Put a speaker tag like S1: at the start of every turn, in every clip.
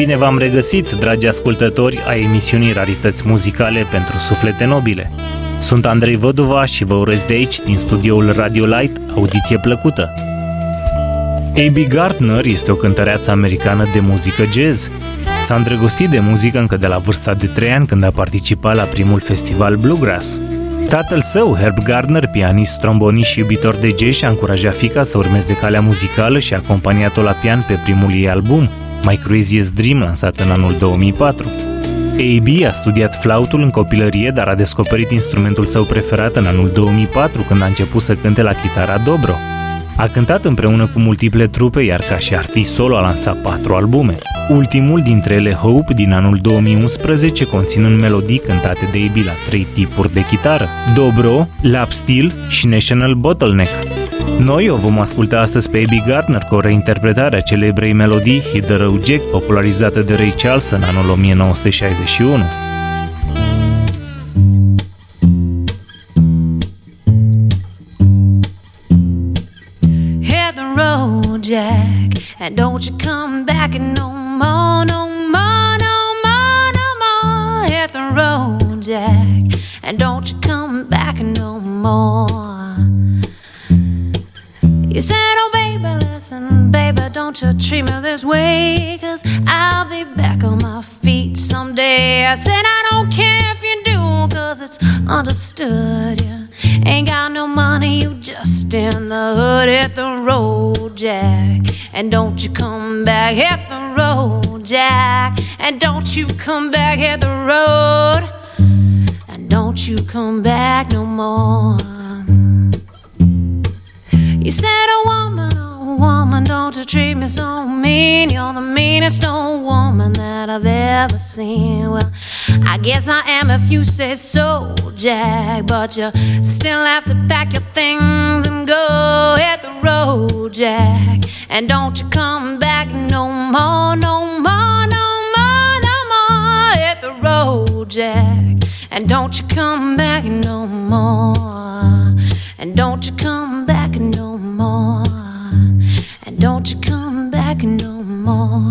S1: Bine v-am regăsit, dragi ascultători, a emisiunii Rarități Muzicale pentru Suflete Nobile. Sunt Andrei Văduva și vă urez de aici, din studioul Radio Light, audiție plăcută. A.B. Gardner este o cântăreață americană de muzică jazz. S-a îndrăgostit de muzică încă de la vârsta de 3 ani când a participat la primul festival Bluegrass. Tatăl său, Herb Gardner, pianist, trombonist și iubitor de jazz, și-a încurajat fica să urmeze calea muzicală și a acompaniat-o la pian pe primul ei album, My Craziest Dream, lansat în anul 2004. A.B. a studiat flautul în copilărie, dar a descoperit instrumentul său preferat în anul 2004, când a început să cânte la chitara dobro. A cântat împreună cu multiple trupe, iar ca și artist solo a lansat patru albume. Ultimul dintre ele, Hope, din anul 2011, conținând melodii cântate de Ebi la trei tipuri de chitară, dobro, lap steel și national bottleneck. Noi o vom asculta astăzi pe Abby Gardner cu o reinterpretare a celebrei melodii Hit the Road Jack, popularizată de Ray Charles în anul 1961.
S2: Jack, and don't you come back no more, no oh, more, oh, no more, oh, no more. Hit the road, Jack, and don't you come back no more. You said, Oh, baby, listen, baby, don't you treat me this way, cause I'll be back on my feet someday. I said, I don't care if you do, cause it's understood, yeah. Ain't got no money, you just in the hood. Hit the road, Jack. And don't you come back, hit the road, Jack. And don't you come back, hit the road. And don't you come back no more. You said woman, oh woman, don't you treat me so mean. You're the meanest old woman that I've ever seen. Well, I guess I am if you say so, Jack. But you still have to pack your things and go hit the road, Jack. And don't you come back no more, no more, no more, no more. Hit the road, Jack. And don't you come back no more. And don't you come back don't you come back no more.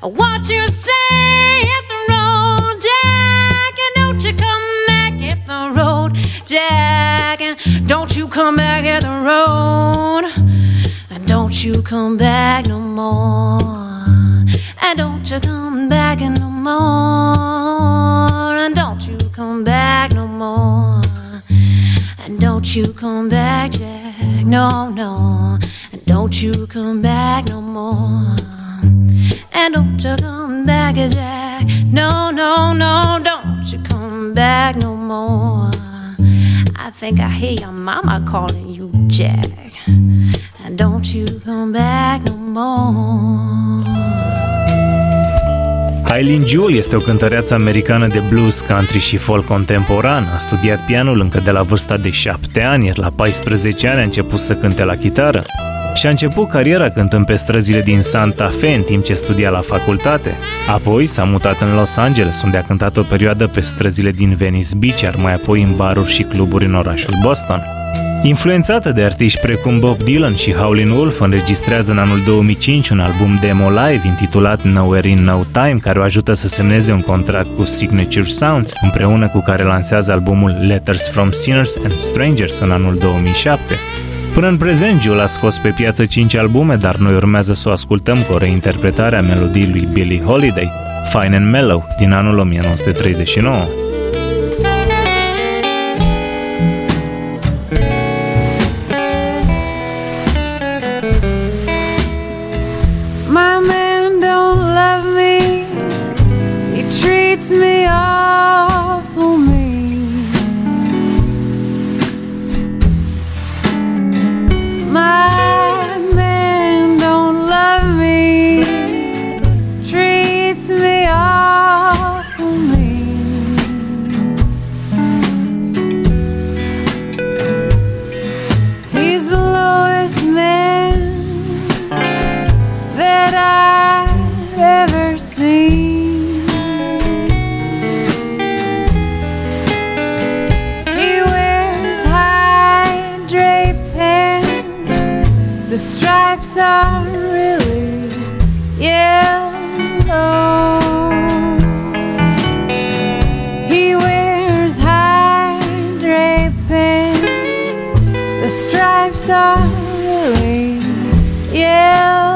S2: What you say, hit the road, Jack. And don't you come back, hit the road, Jack. And don't you come back, hit the road. And don't you come back no more. And don't you come back no more. And don't you come back no more. And don't you come back, Jack. No, no. And don't you come back no more. And don't you come back, Jack. No, no, no. Don't you come back no more. I think I hear your mama calling you Jack. And don't you come back no more.
S1: Eileen Jewell este o cântăreață americană de blues, country și folk contemporan. A studiat pianul încă de la vârsta de 7 ani, iar la 14 ani a început să cânte la chitară. Și a început cariera cântând pe străzile din Santa Fe în timp ce studia la facultate. Apoi s-a mutat în Los Angeles, unde a cântat o perioadă pe străzile din Venice Beach, iar mai apoi în baruri și cluburi în orașul Boston. Influențată de artiști precum Bob Dylan și Howlin' Wolf, înregistrează în anul 2005 un album demo live intitulat Nowhere in No Time, care o ajută să semneze un contract cu Signature Sounds, împreună cu care lansează albumul Letters from Sinners and Strangers în anul 2007. Până în prezent, Jewel a scos pe piață 5 albume, dar noi urmează să o ascultăm cu o reinterpretare a melodiei lui Billie Holiday, Fine and Mellow, din anul 1939.
S3: are really yellow. He wears high drape pants. The stripes are really yellow.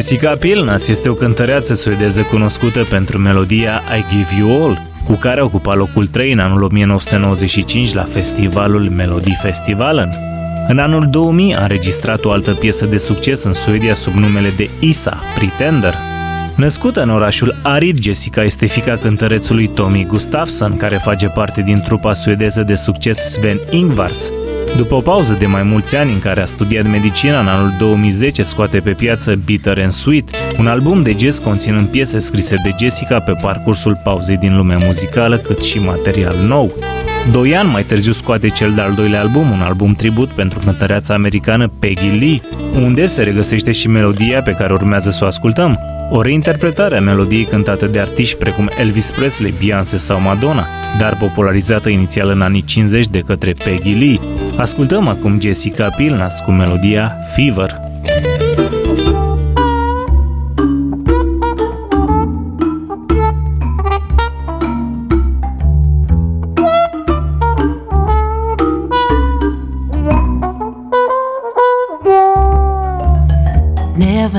S1: Jessica Pilnas este o cântăreață suedeză cunoscută pentru melodia I Give You All, cu care a ocupat locul 3 în anul 1995 la festivalul Melody Festivalen. În anul 2000 a înregistrat o altă piesă de succes în Suedia sub numele de Isa, Pretender. Născută în orașul arid, Jessica este fica cântărețului Tommy Gustafsson, care face parte din trupa suedeză de succes Sven Ingvars. După o pauză de mai mulți ani în care a studiat medicina, în anul 2010 scoate pe piață Bitter and Sweet, un album de jazz conținând piese scrise de Jessica pe parcursul pauzei din lumea muzicală, cât și material nou. Doi ani mai târziu scoate cel de-al doilea album, un album tribut pentru cântăreața americană Peggy Lee, unde se regăsește și melodia pe care urmează să o ascultăm, o reinterpretare a melodiei cântată de artiști precum Elvis Presley, Beyoncé sau Madonna, dar popularizată inițial în anii 50 de către Peggy Lee. Ascultăm acum Jessica Pilnas cu melodia Fever.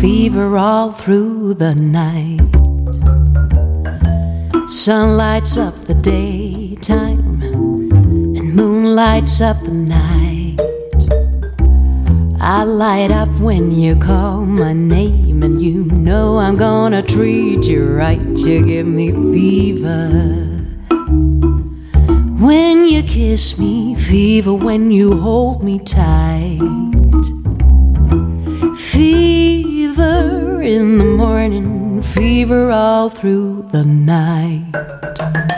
S4: fever all through the night. Sun lights up the daytime, and moon lights up the night. I light up when you call my name, and you know I'm gonna treat you right. You give me fever. When you kiss me, fever when you hold me tight. Fever in the morning, fever all through the night.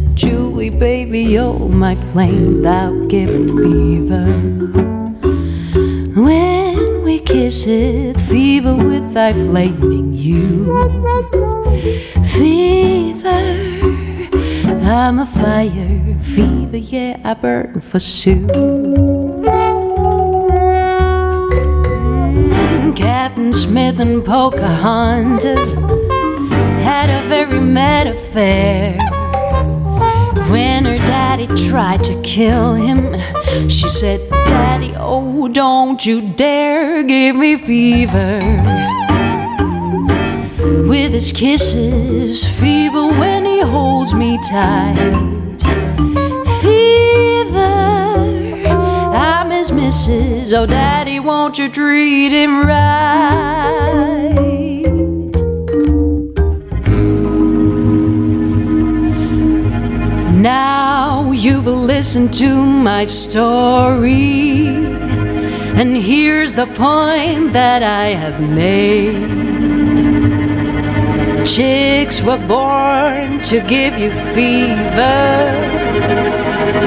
S2: Julie, baby, oh my flame, thou giveth fever. When we kisseth, fever with thy flaming you. Fever, I'm a fire, fever, yeah, I burn for Sue. Mm, Captain Smith and Pocahontas had a very mad affair. When her daddy tried to kill him, she said, Daddy, oh, don't you dare give me fever. With his kisses, fever when he holds me tight. Fever, I'm his missus. Oh, Daddy, won't you treat him right? You've to my story, and here's the point that I have made. Chicks were born to give you fever,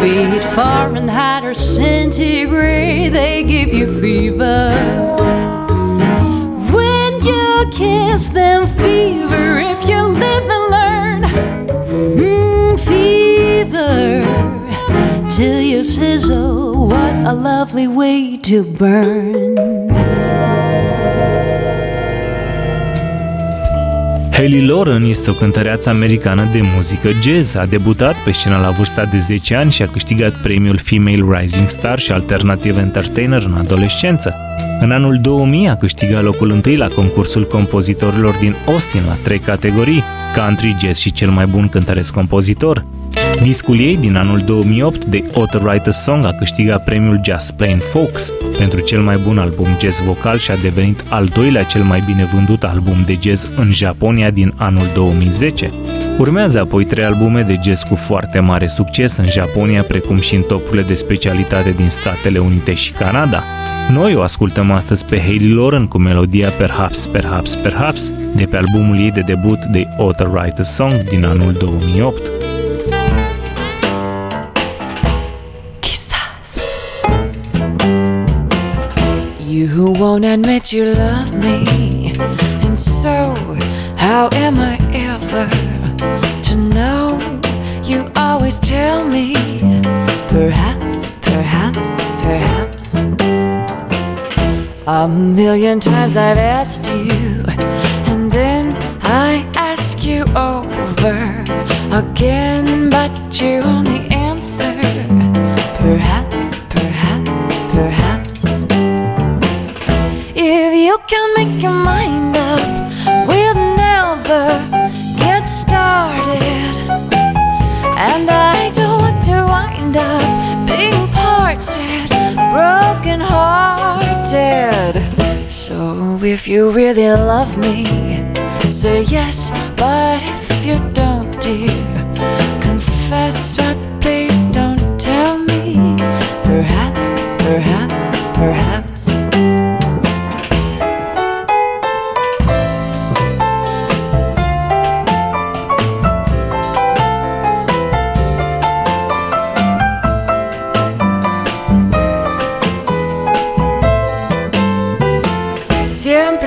S2: be it Fahrenheit or centigrade, they give you fever. When you kiss them, fever, if you live and learn. Mm, fever till you sizzle. What a lovely way to burn.
S1: Haley Lauren este o cântăreață americană de muzică jazz. A debutat pe scenă la vârsta de 10 ani și a câștigat premiul Female Rising Star și Alternative Entertainer în adolescență. În anul 2000 a câștigat locul întâi la concursul compozitorilor din Austin la trei categorii, country, jazz și cel mai bun cântăresc compozitor. Discul ei din anul 2008 de Author Writer Song a câștigat premiul Just Plain Folks pentru cel mai bun album jazz vocal și a devenit al doilea cel mai bine vândut album de jazz în Japonia din anul 2010. Urmează apoi trei albume de jazz cu foarte mare succes în Japonia, precum și în topurile de specialitate din Statele Unite și Canada. Noi o ascultăm astăzi pe Hayley Lauren cu melodia Perhaps, Perhaps, Perhaps de pe albumul ei de debut The Author Writer Song din anul 2008.
S3: Who won't admit you love me. And so, how am I ever to know? You always tell me, perhaps, perhaps, perhaps. A million times I've asked you, and then I ask you over again, but you only answer, if you really love me, say yes. But if you don't, dear, confess, but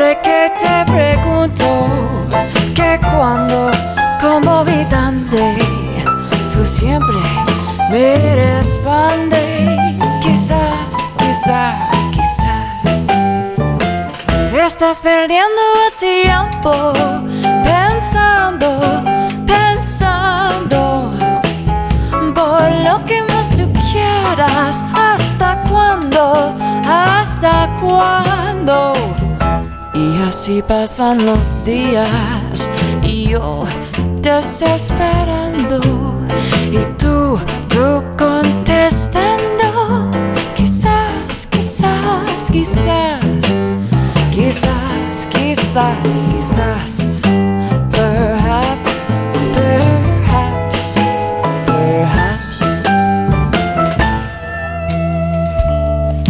S3: Que te pregunto que cuando, como dónde, tú siempre me respondes. Quizás, quizás, quizás. Estás perdiendo tiempo pensando, pensando por lo que más tú quieras. ¿Hasta cuándo? ¿Hasta cuándo? Y así pasan los días y yo desesperando. Y tú, tú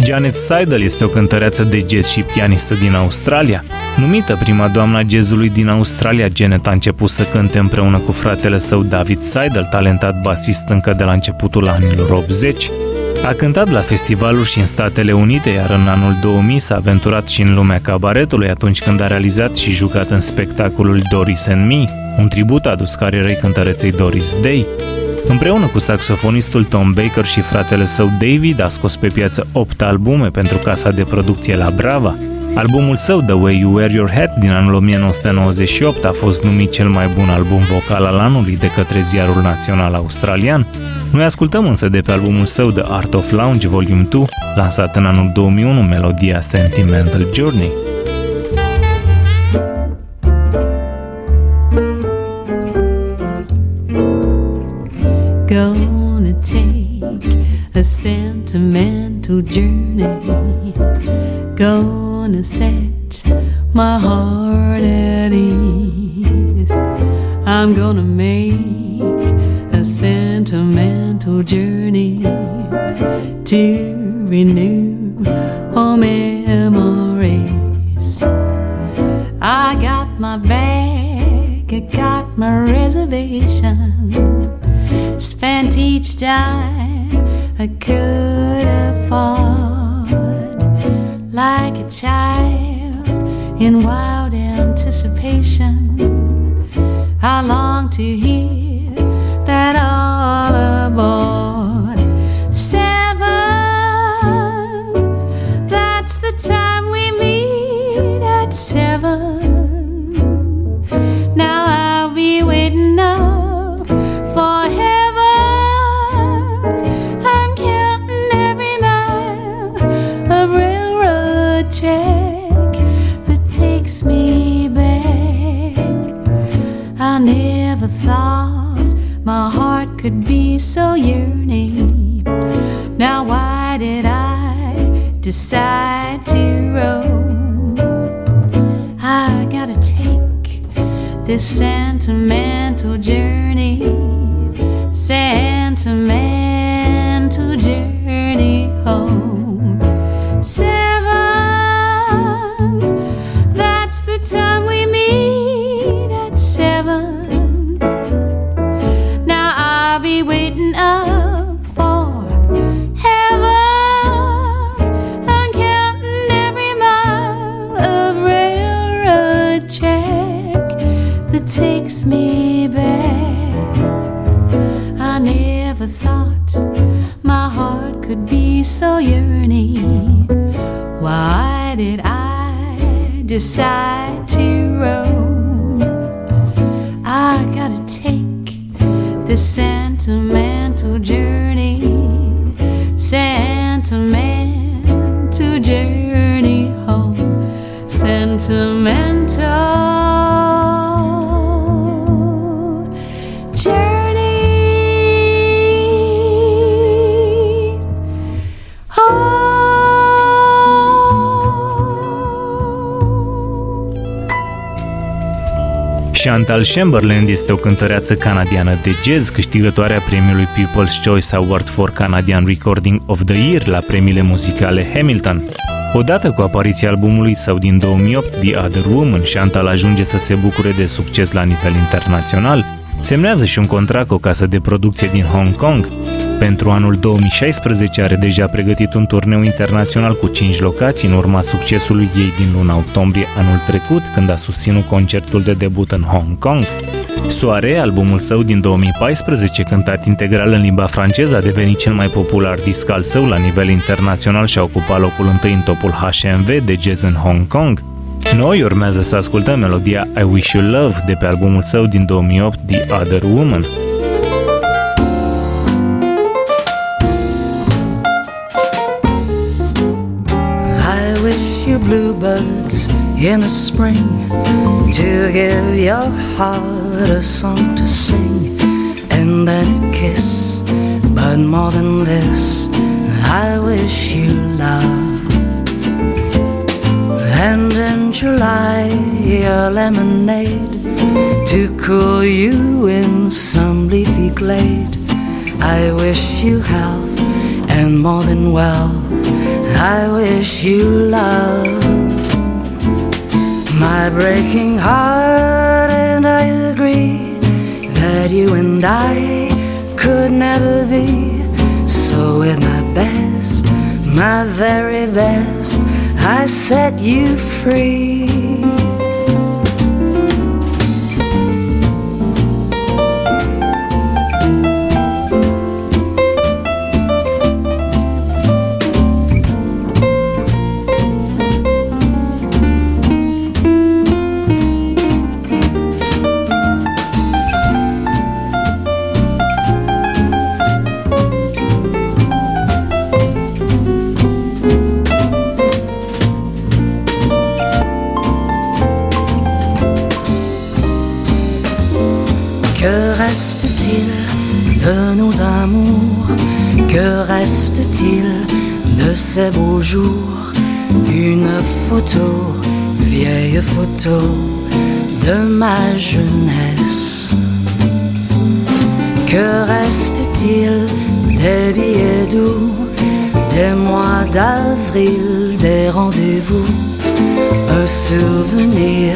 S1: Janet Seidel este o cântăreață de jazz și pianistă din Australia. Numită prima doamna jazzului din Australia, Janet a început să cânte împreună cu fratele său David Seidel, talentat basist încă de la începutul anilor 80. A cântat la festivaluri și în Statele Unite, iar în anul 2000 s-a aventurat și în lumea cabaretului atunci când a realizat și jucat în spectacolul Doris and Me, un tribut adus carierei cântăreței Doris Day. Împreună cu saxofonistul Tom Baker și fratele său David a scos pe piață 8 albume pentru casa de producție la Brava, Albumul său The Way You Wear Your Hat din anul 1998 a fost numit cel mai bun album vocal al anului de către ziarul național australian. Noi ascultăm însă de pe albumul său The Art of Lounge Volume 2, lansat în anul 2001 melodia Sentimental Journey.
S2: A sentimental journey. Gonna set my heart at ease. I'm gonna make a sentimental journey to renew all memories. I got my bag, I got my reservation. Spent each dime I could afford like a child in wild anticipation. I long to hear that all could be so yearning. Now, why did I decide to roam? I gotta take this sentimental journey, sentimental journey home. Decide to roam? I gotta take this sentimental journey, sentimental journey home, sentimental
S1: Chantal Chamberlain este o cântăreață canadiană de jazz, câștigătoarea premiului People's Choice Award for Canadian Recording of the Year la premiile muzicale Hamilton. Odată cu apariția albumului său din 2008, The Other Woman, Chantal ajunge să se bucure de succes la nivel internațional, semnează și un contract cu o casă de producție din Hong Kong, pentru anul 2016 are deja pregătit un turneu internațional cu 5 locații în urma succesului ei din luna octombrie anul trecut, când a susținut concertul de debut în Hong Kong. Soare, albumul său din 2014, cântat integral în limba franceză, a devenit cel mai popular disc al său la nivel internațional și a ocupat locul întâi în topul HMV de jazz în Hong Kong. Noi urmează să ascultăm melodia I Wish You Love de pe albumul său din 2008, The Other Woman.
S4: bluebirds in the spring to give your heart a song to sing and then a kiss. But more than this, I wish you love. And in July, a lemonade to cool you in some leafy glade. I wish you health and more than wealth I wish you love.
S5: my breaking heart, and I agree that you and I could never be. So, with my best, my very best, I set you free.
S4: Ces beaux jours Une photo, vieille photo de ma jeunesse. Que reste-t-il des billets doux, des mois d'avril, des rendez-vous Un souvenir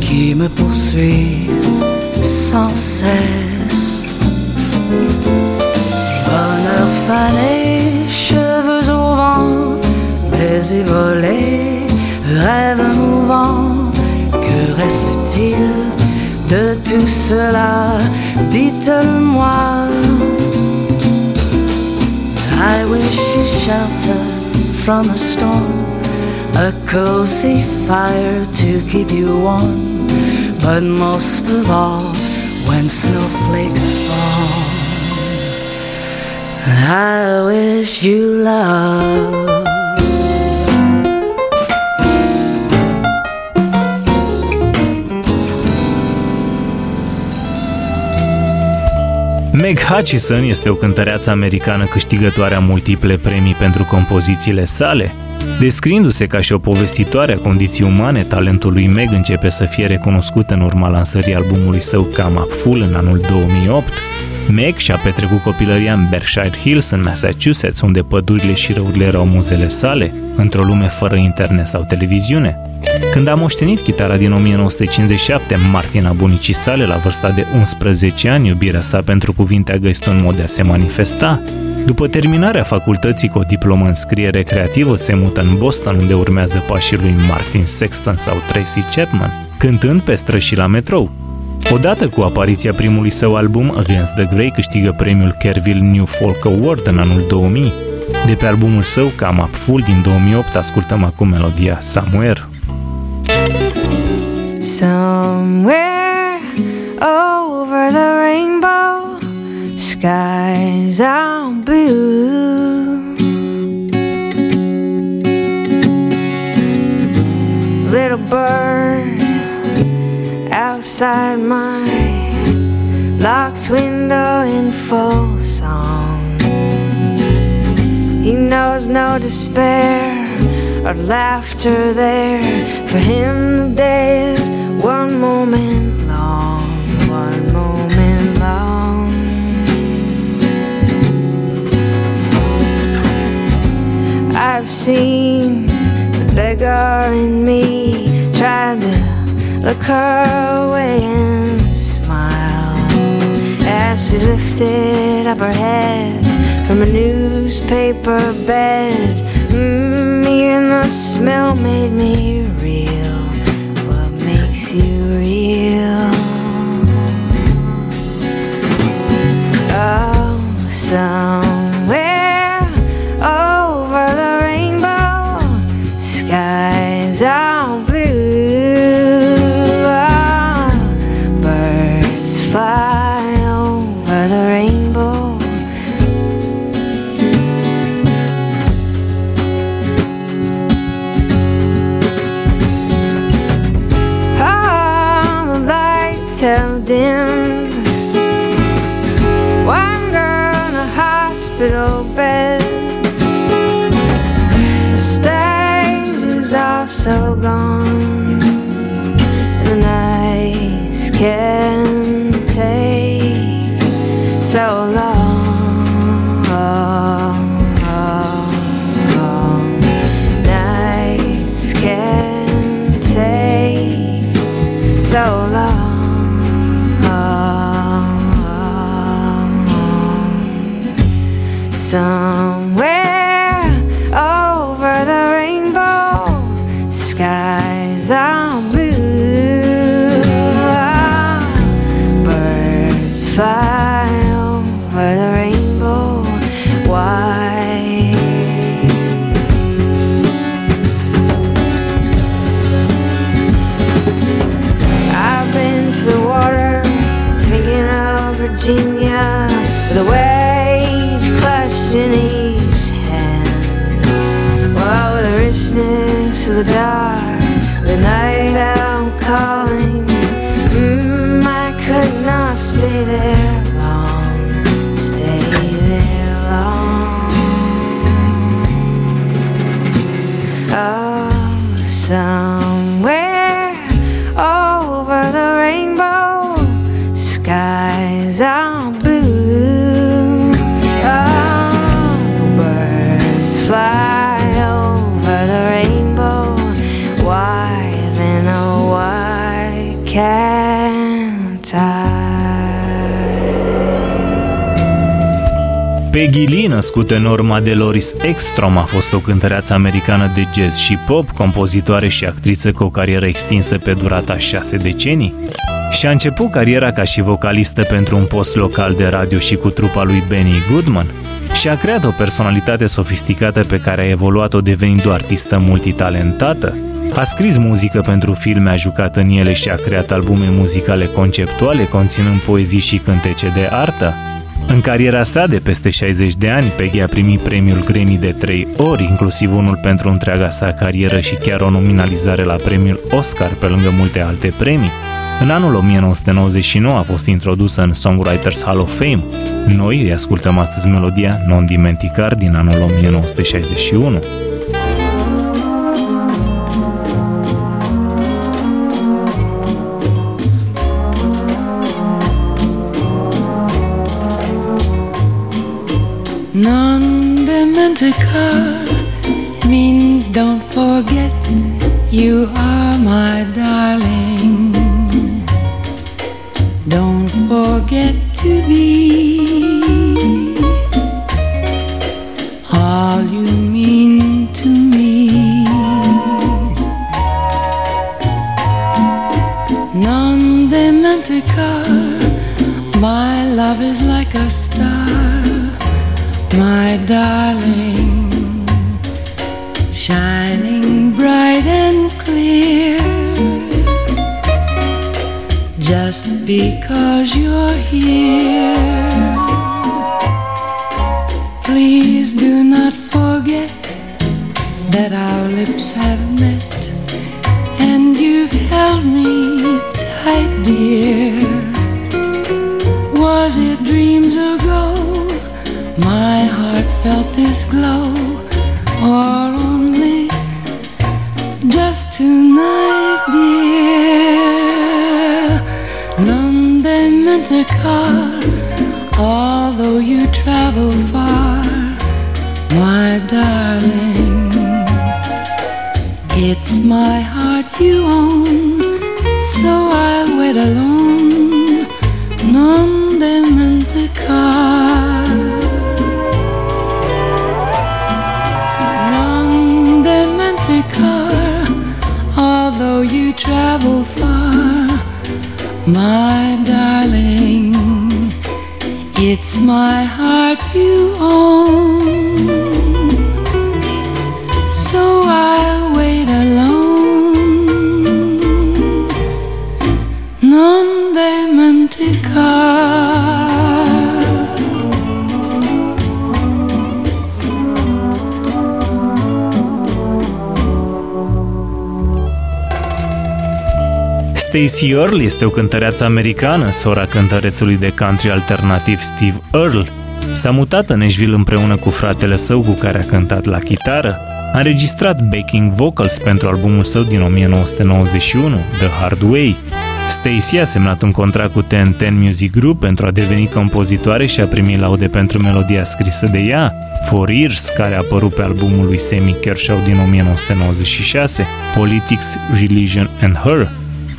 S4: qui me poursuit sans cesse. Bonheur fané, volés, rêves mouvants. Que reste-t-il de tout cela Dites-le-moi. I wish you shelter from the storm, a cozy fire to keep you warm, but most of all, when snowflakes fall. I wish you love.
S1: Meg Hutchison este o cântăreață americană câștigătoare a multiple premii pentru compozițiile sale. Descriindu-se ca și o povestitoare a condiții umane, talentul lui Meg începe să fie recunoscut în urma lansării albumului său Come Up Full în anul 2008, Meg și-a petrecut copilăria în Berkshire Hills, în Massachusetts, unde pădurile și răurile erau muzele sale, într-o lume fără internet sau televiziune. Când a moștenit chitara din 1957, Martina bunicii sale, la vârsta de 11 ani, iubirea sa pentru cuvinte a găsit un mod de a se manifesta. După terminarea facultății cu o diplomă în scriere creativă, se mută în Boston, unde urmează pașii lui Martin Sexton sau Tracy Chapman, cântând pe străzi și la metrou. Odată cu apariția primului său album, Against the Grey, câștigă premiul Kerville New Folk Award în anul 2000. De pe albumul său, Come Up Full din 2008, ascultăm acum melodia Somewhere.
S6: Somewhere over the rainbow, skies are blue. Little bird outside my locked window in full song. He knows no despair or laughter there. For him, the day is one moment long, one moment long. I've seen the beggar in me try to look her way and smile as she lifted up her head from a newspaper bed. Mm, even the smell made me. Makes you real? Oh, somewhere
S1: Lee, născută în urma de Loris Ekstrom, a fost o cântăreață americană de jazz și pop, compozitoare și actriță cu o carieră extinsă pe durata șase decenii. Și a început cariera ca și vocalistă pentru un post local de radio și cu trupa lui Benny Goodman. Și a creat o personalitate sofisticată pe care a evoluat-o devenind o artistă multitalentată. A scris muzică pentru filme, a jucat în ele și a creat albume muzicale conceptuale conținând poezii și cântece de artă. În cariera sa de peste 60 de ani, Peggy a primit premiul Grammy de 3 ori, inclusiv unul pentru întreaga sa carieră și chiar o nominalizare la premiul Oscar, pe lângă multe alte premii. În anul 1999 a fost introdusă în Songwriters Hall of Fame. Noi îi ascultăm astăzi melodia Non Dimenticar din anul 1961.
S2: It's my heart you own, so I'll
S1: Stacey Earle este o cântăreață americană, sora cântărețului de country alternativ Steve Earle. S-a mutat în Nashville împreună cu fratele său cu care a cântat la chitară. A înregistrat backing vocals pentru albumul său din 1991, The Hard Way. Stacey a semnat un contract cu TNT Music Group pentru a deveni compozitoare și a primit laude pentru melodia scrisă de ea, For Years, care a apărut pe albumul lui Sammy Kershaw din 1996, Politics, Religion and Her.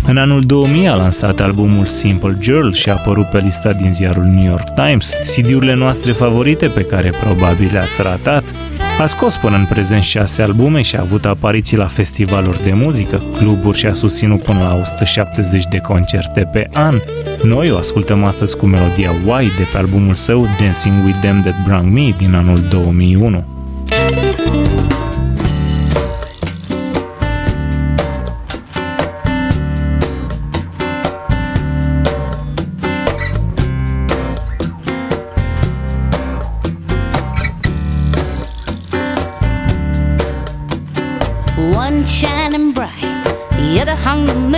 S7: În anul 2000 a lansat albumul Simple Girl și a apărut pe lista din ziarul New York Times, CD-urile noastre favorite pe care probabil le-ați ratat. A scos până în prezent șase albume și a avut apariții la festivaluri de muzică, cluburi și a susținut până la 170 de concerte pe an. Noi o ascultăm astăzi cu melodia Why de pe albumul său Dancing With Them That Brung Me din anul 2001. hung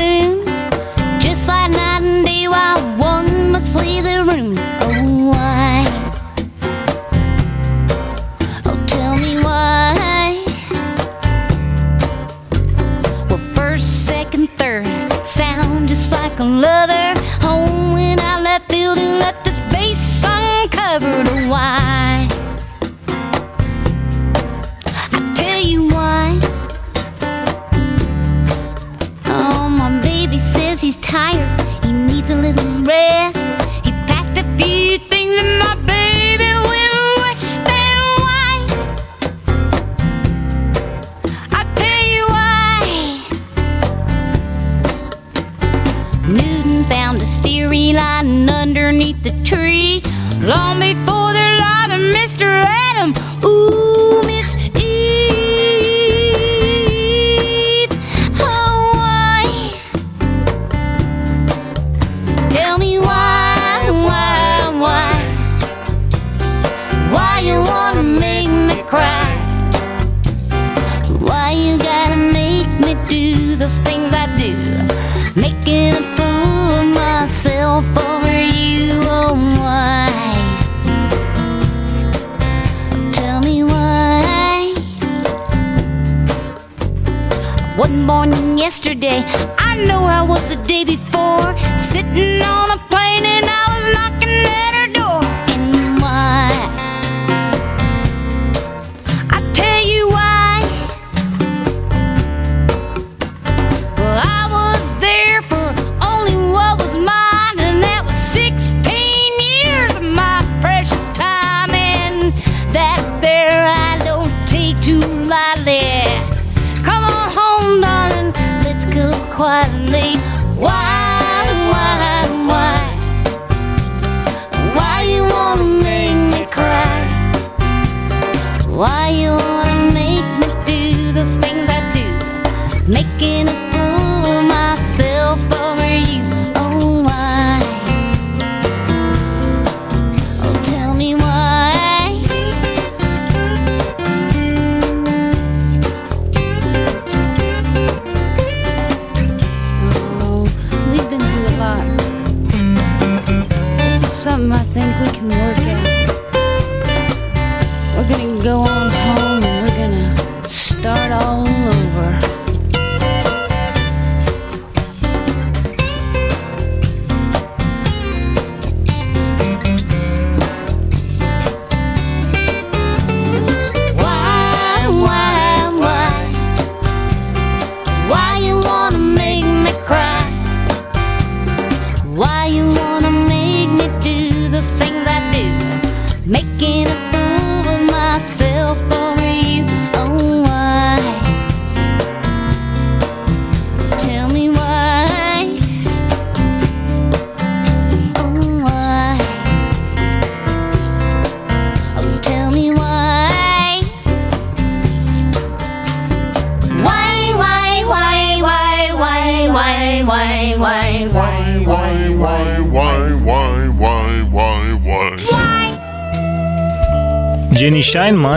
S7: Jenny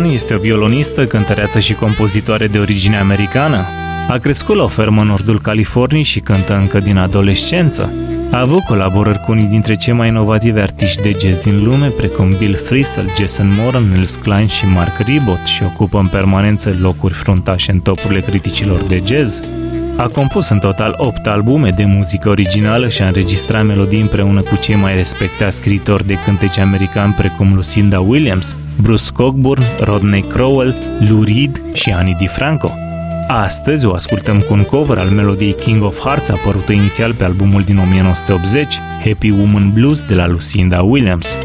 S7: Scheinman este o violonistă, cântăreață și compozitoare de origine americană. A crescut la o fermă în nordul Californiei și cântă încă din adolescență. A avut colaborări cu unii dintre cei mai inovativi artiști de jazz din lume, precum Bill Frisell, Jason Moran, Nils Klein și Mark Ribot și ocupă în permanență locuri fruntașe în topurile criticilor de jazz. A compus în total 8 albume de muzică originală și a înregistrat melodii împreună cu cei mai respectați scritori de cântece americani precum Lucinda Williams, Bruce Cockburn, Rodney Crowell, Lou Reed și Annie DiFranco.
S3: Astăzi o ascultăm cu un cover al melodiei King of Hearts apărută inițial pe albumul din 1980, Happy Woman Blues de la Lucinda Williams.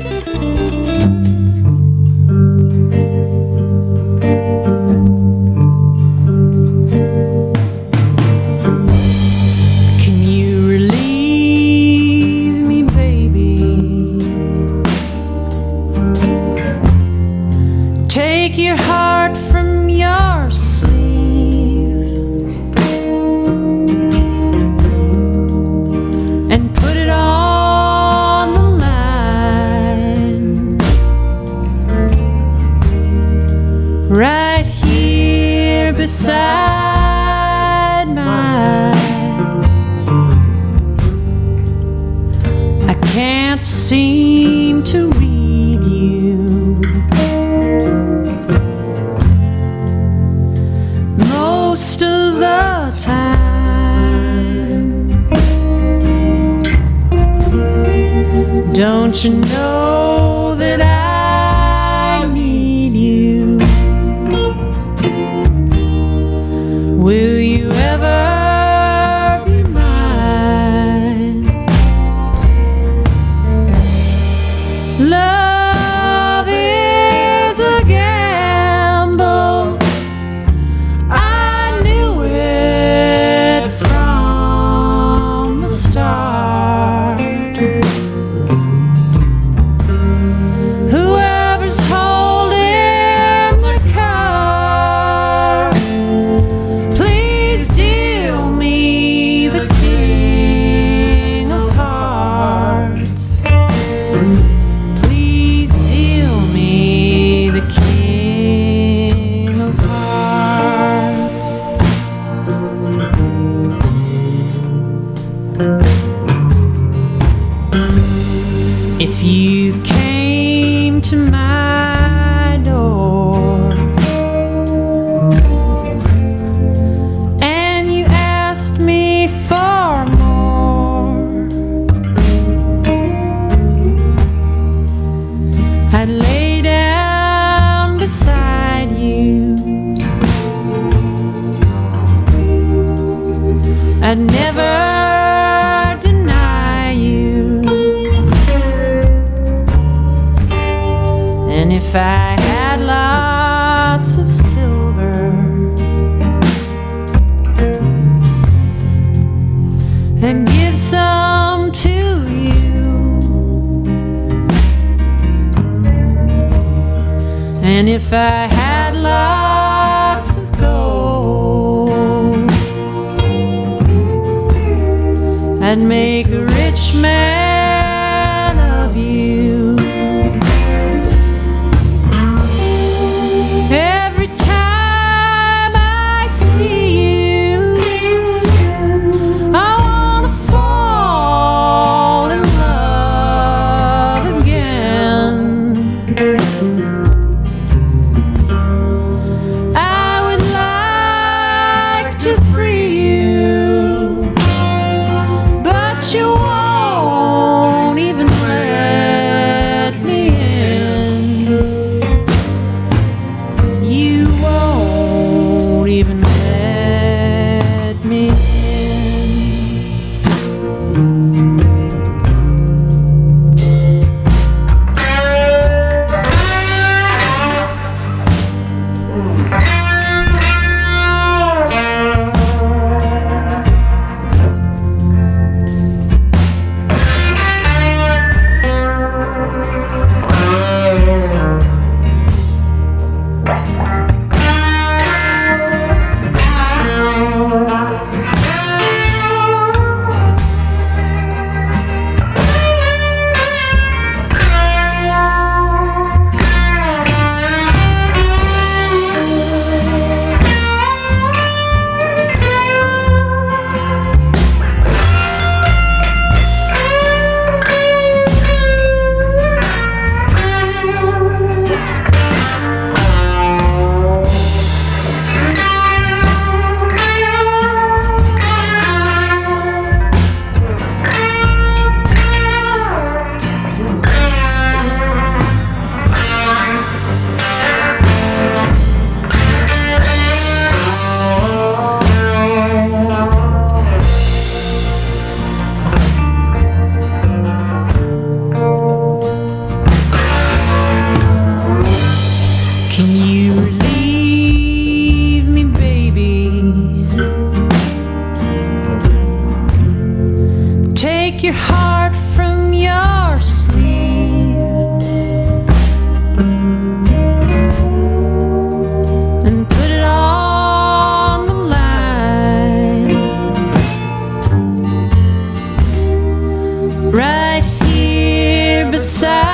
S3: side.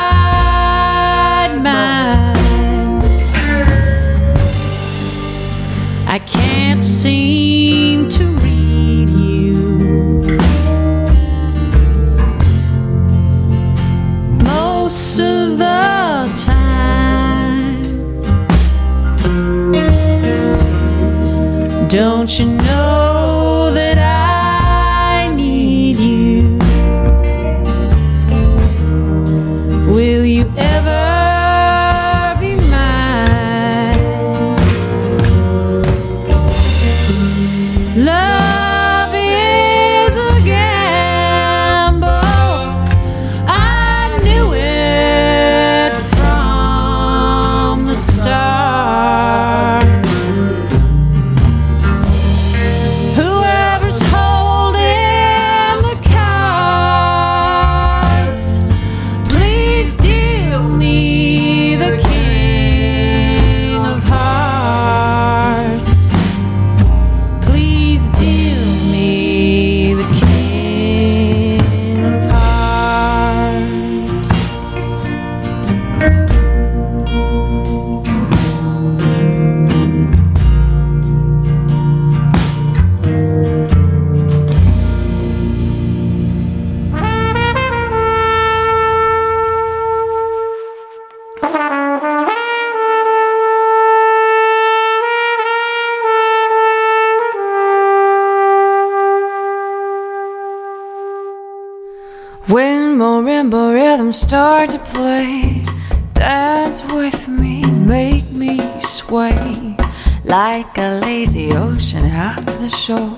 S3: Like a lazy ocean hugs the shore.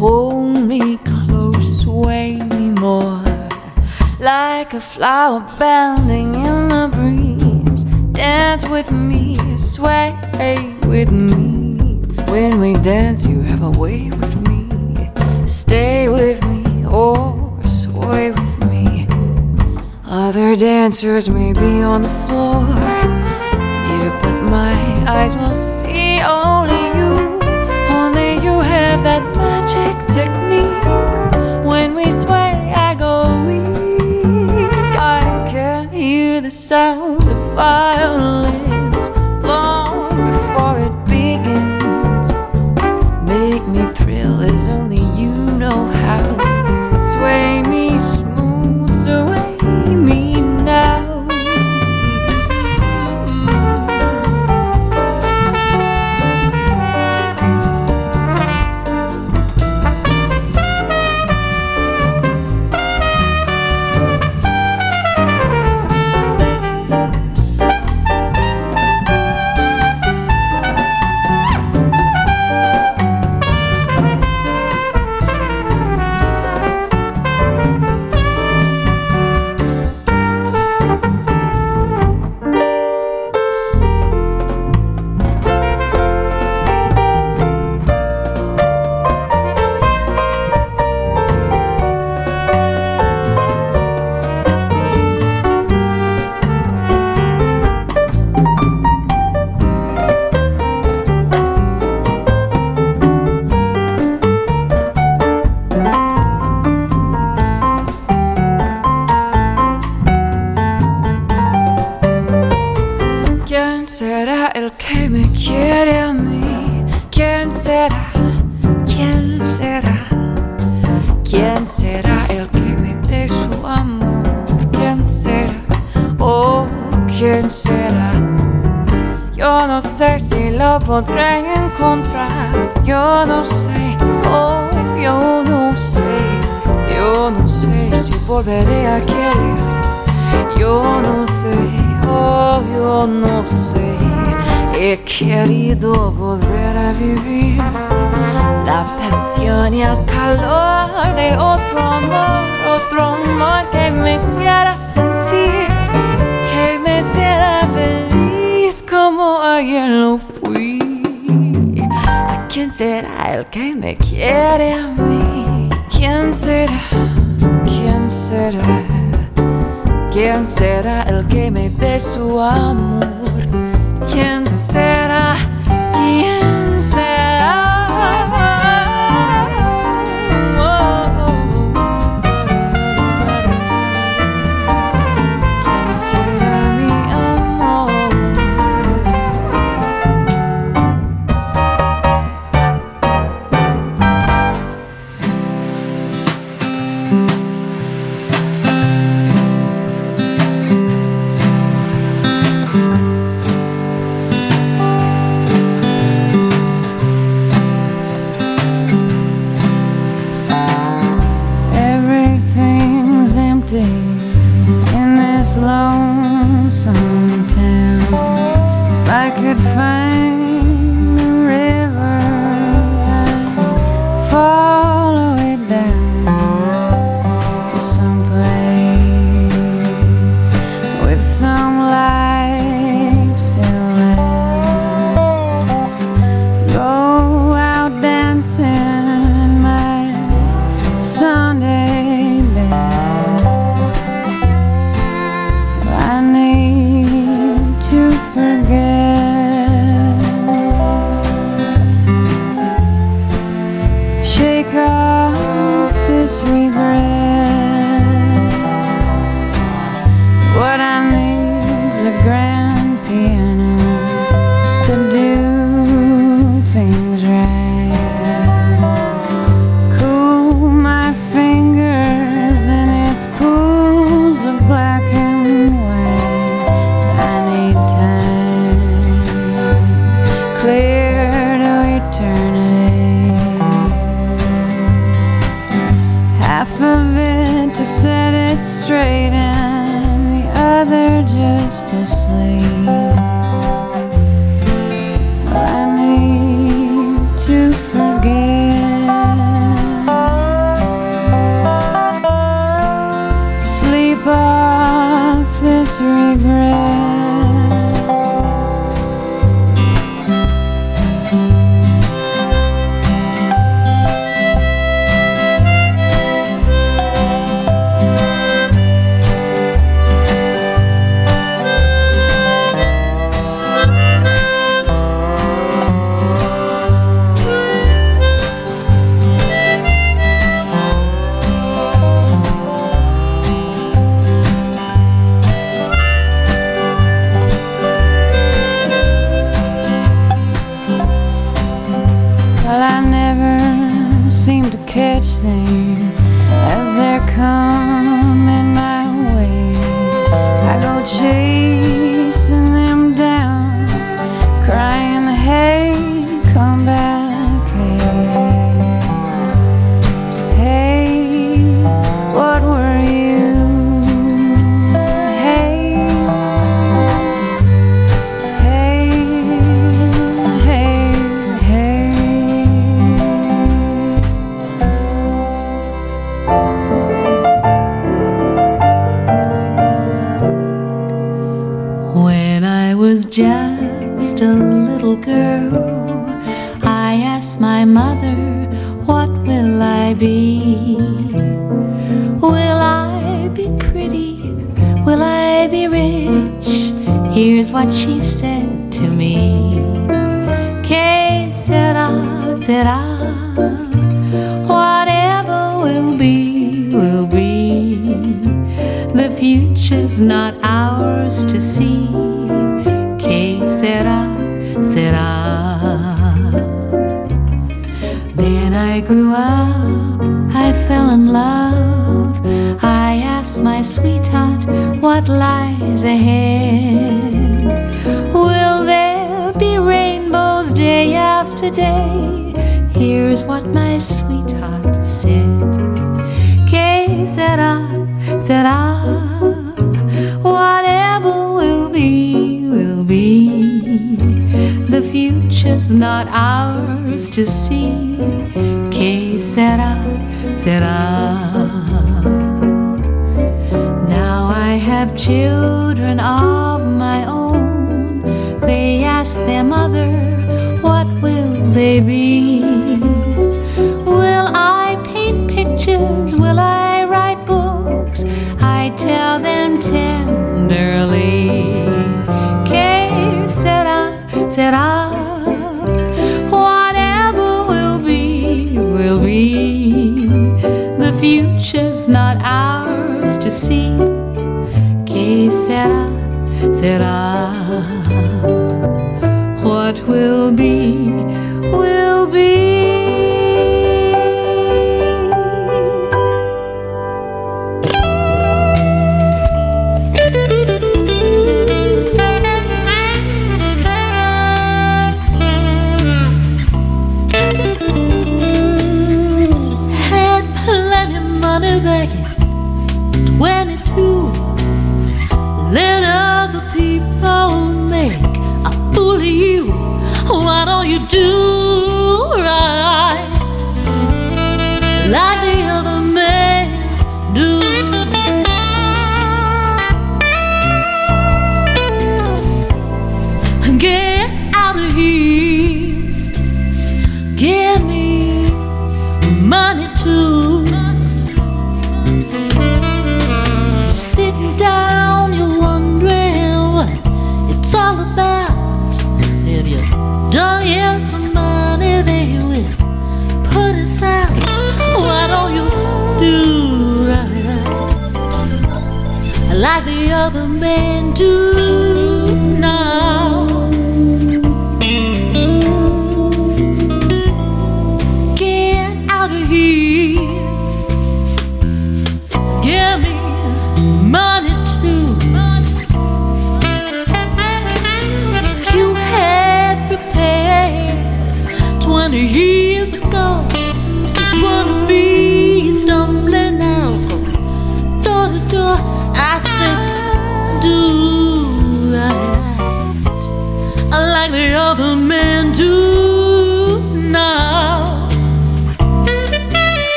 S3: Hold me close, sway me more like a flower bending in the breeze. Dance with me, sway with me. When we dance, you have a way with me. Stay with me or sway with me. Other dancers may be on the floor, dear, but my eyes will see only you. Only you have that magic technique. When we sway, I go weak. I can hear the sound no sé si lo podré encontrar. Yo no sé, oh, yo no sé. Yo no sé si volveré a querer. Yo no sé, oh, yo no sé. He querido volver a vivir la pasión y el calor de otro amor, otro amor que me hiciera sentir, ayer lo fui. ¿A quién será el que me quiere a mí? ¿Quién será? ¿Quién será? ¿Quién será el que me dé su amor? ¿Quién será?
S2: such things as they're coming my way. I go chase.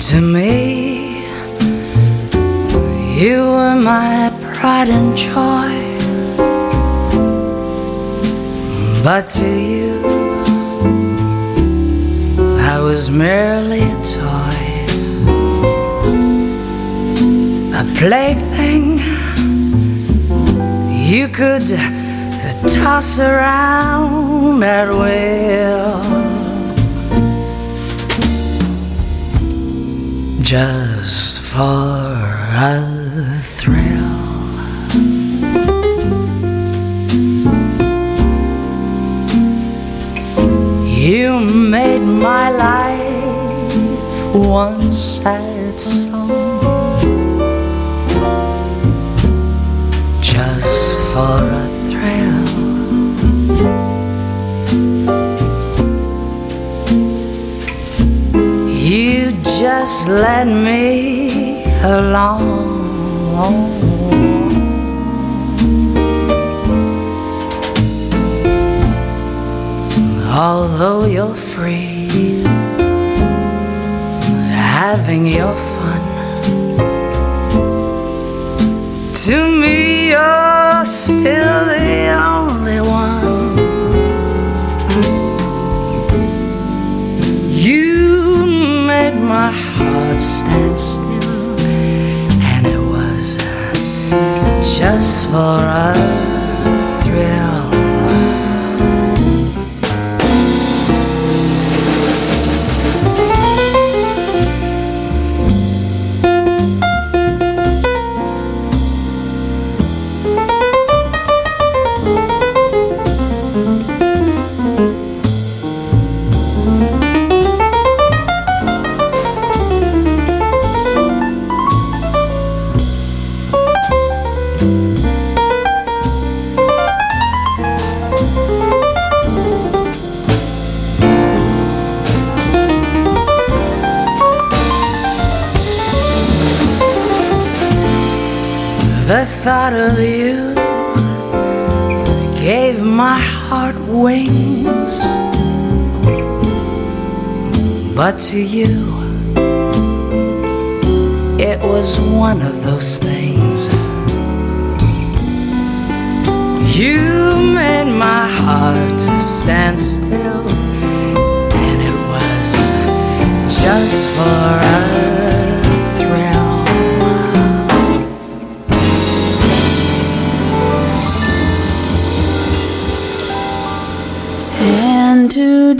S2: to
S6: me. You
S4: were my pride and joy, but to you, I was merely a toy, a plaything you could toss around at will. just for a thrill. You made my life one sad song just for a thrill. You just let me alone. Although you're free, having your fun, to me you're still the only one. my heart stand still, and it was just for a thrill. thought of you gave my heart wings. But to you, it was one of those things. You made my heart stand still, and it was just for a thrill.
S2: To.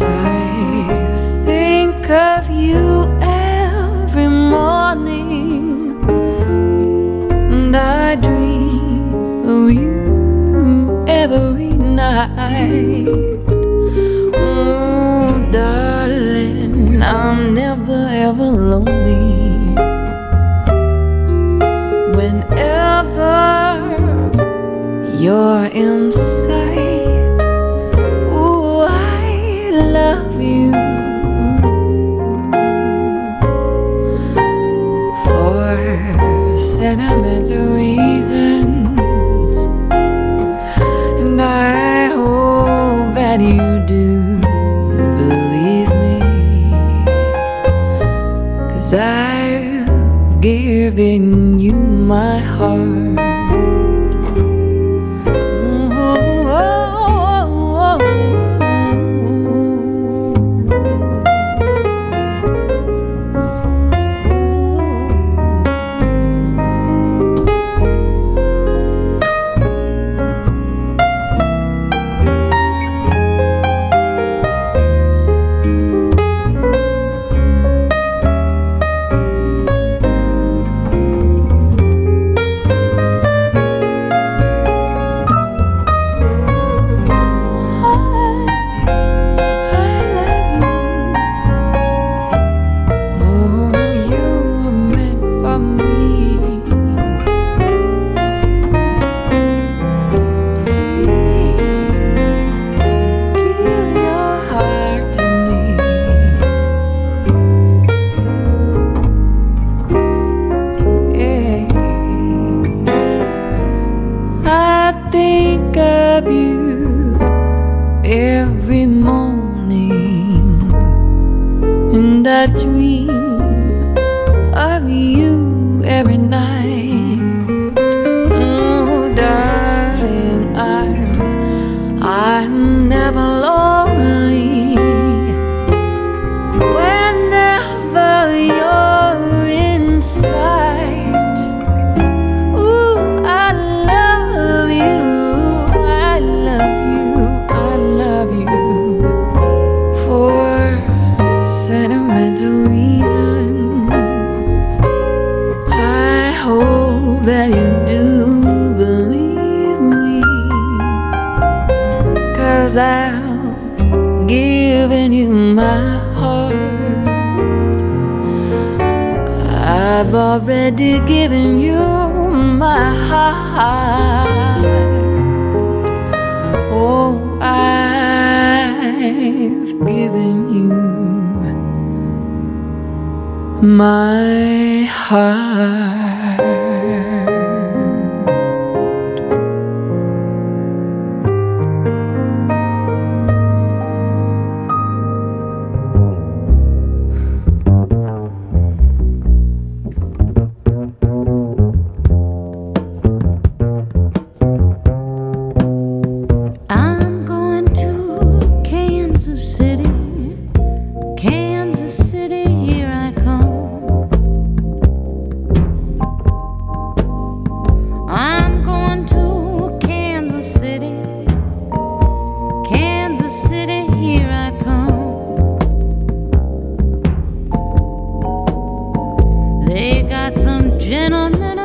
S2: I think
S3: of you every morning, and I dream of you every night. Oh, darling, I'm never ever lonely. Whenever you're inside. reasons, and I hope that you do believe me. Cause I've given you my heart.
S2: gentleman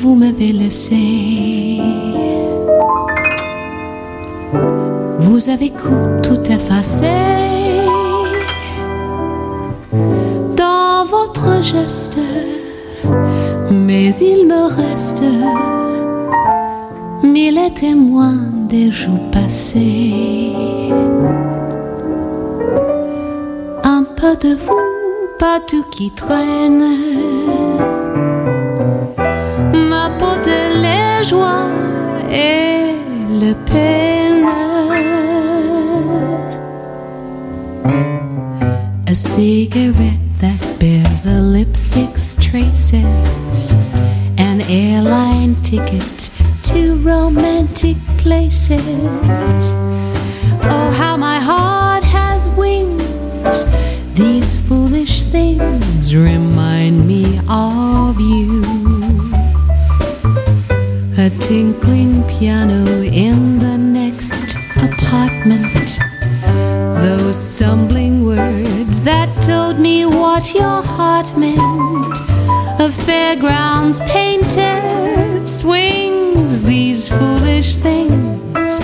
S2: vous m'avez laissé, vous avez cru tout effacer. Dans votre geste, mais il me reste mille témoins des jours passés. Un peu de vous, pas tout qui traîne de les joies et le peine. A cigarette that bears a lipstick's traces, an airline ticket to romantic places. Oh, how my heart has wings. These foolish things remind me of you. A tinkling piano in the next apartment. Those stumbling words that told me what your heart meant. A fairgrounds painted swings. These foolish things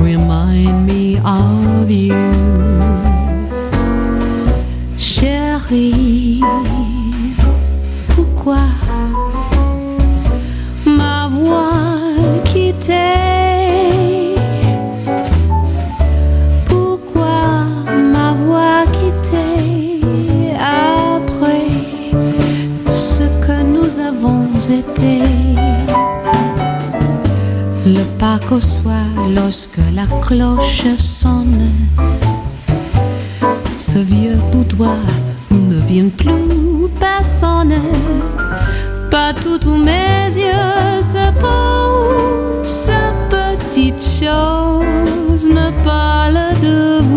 S2: remind me of you. Chérie, pourquoi? Pourquoi ma voix quittée après ce que nous avons été? Le parc au soir lorsque la cloche sonne. Ce vieux boudoir où ne vient plus personne. Partout où mes yeux se posent, ce petite chose me parle de vous.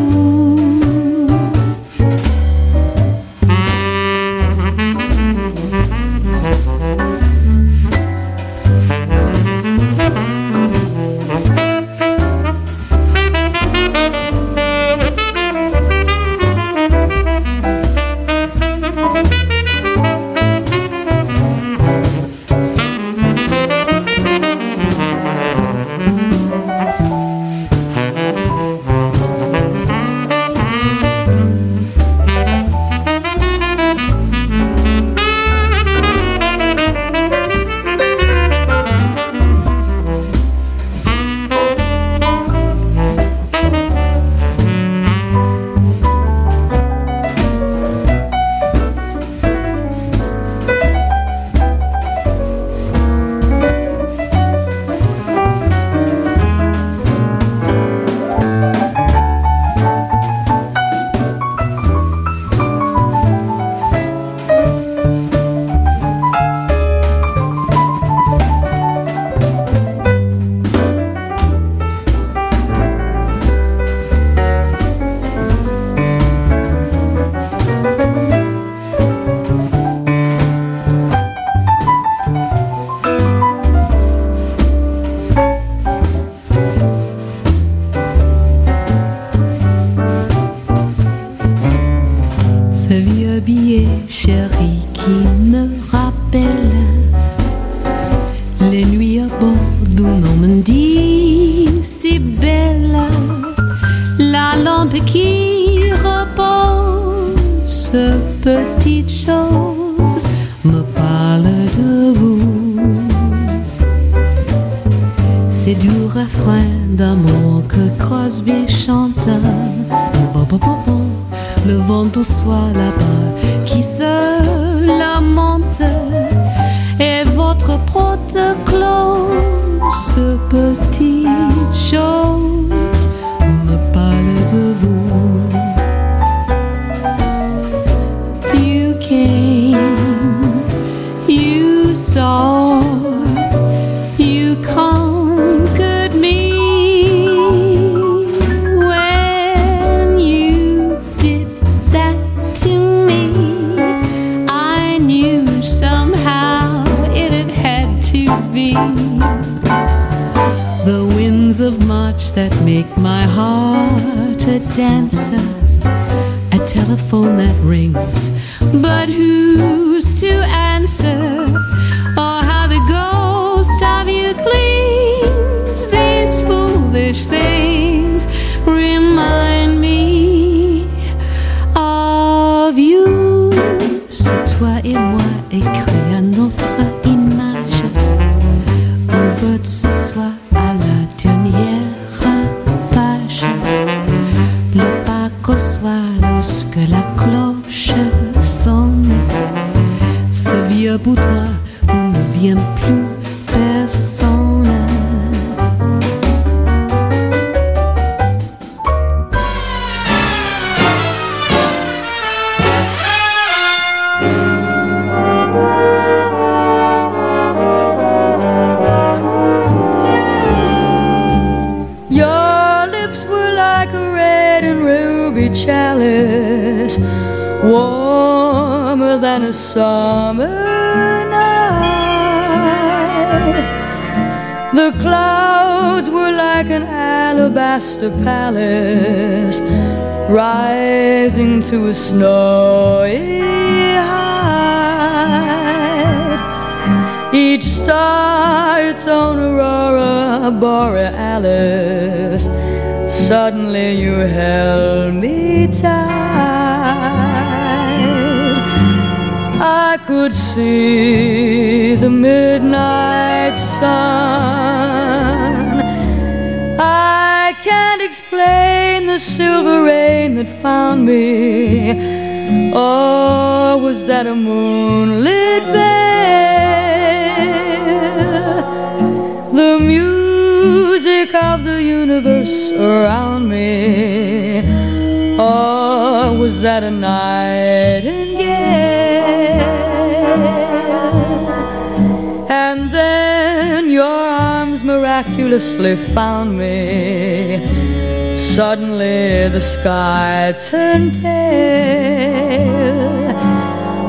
S6: sky turned pale,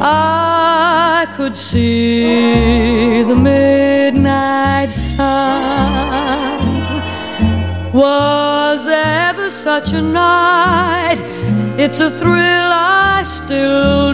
S6: I could see the midnight sun. Was ever such a night? It's a thrill I still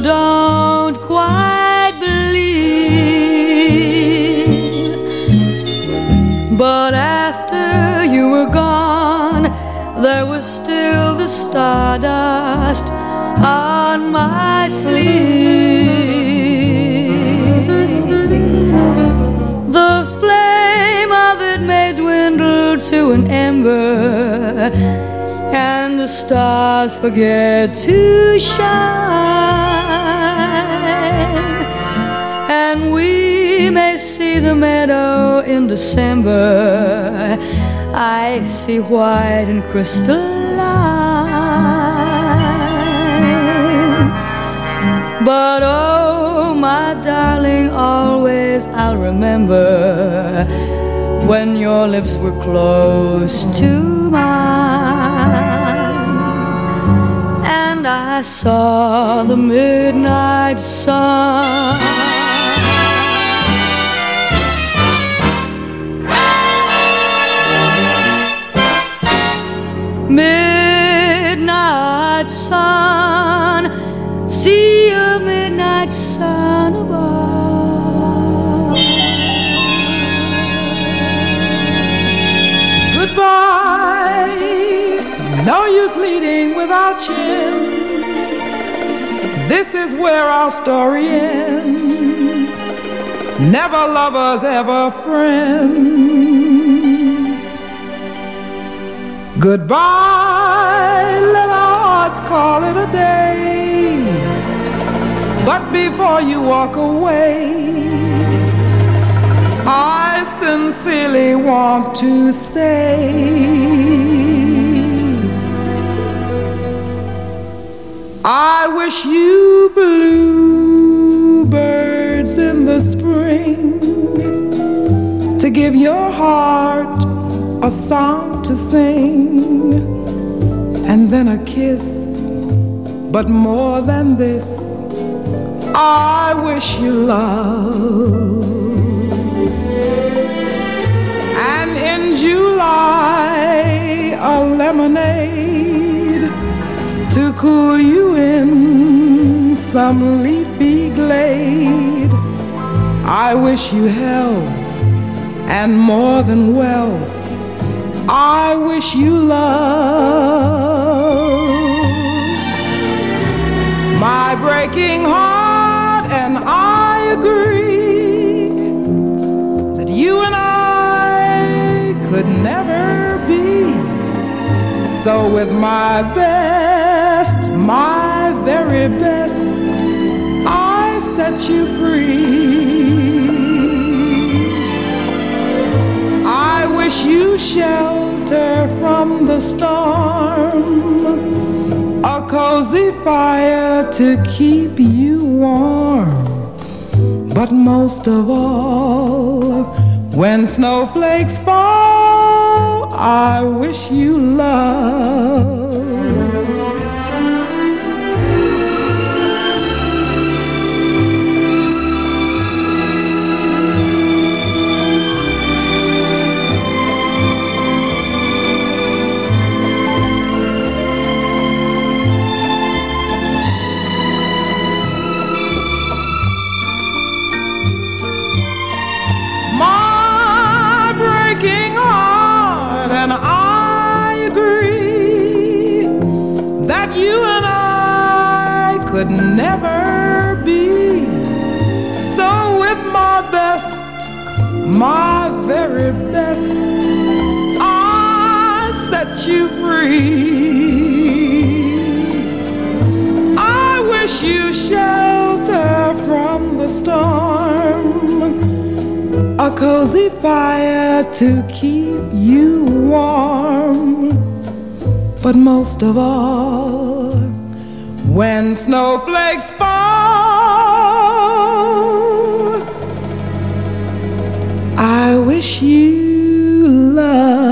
S6: the stars forget to shine. And we may see the meadow in December, icy white and crystalline. But oh, my darling, always I'll remember when your lips were close to I saw the midnight sun.
S8: Where our story ends. Never lovers, ever friends. Goodbye, let our hearts call it a day. But before you walk away, I sincerely want to say. I wish you bluebirds in the spring to give your heart a song to sing and then a kiss. But more than this, I wish you love. And in July, a lemonade to cool you in some leafy glade. I wish you health and more than wealth. I wish you love. My breaking heart and I agree that you and I could never be. So with my best, my very best, I set you free. I wish you shelter from the storm, a cozy fire to keep you warm. But most of all, when snowflakes fall, I wish you love. My very best, I set you free. I wish you shelter from the storm a cozy fire to keep you warm. But most of all, when snowflakes wish you love.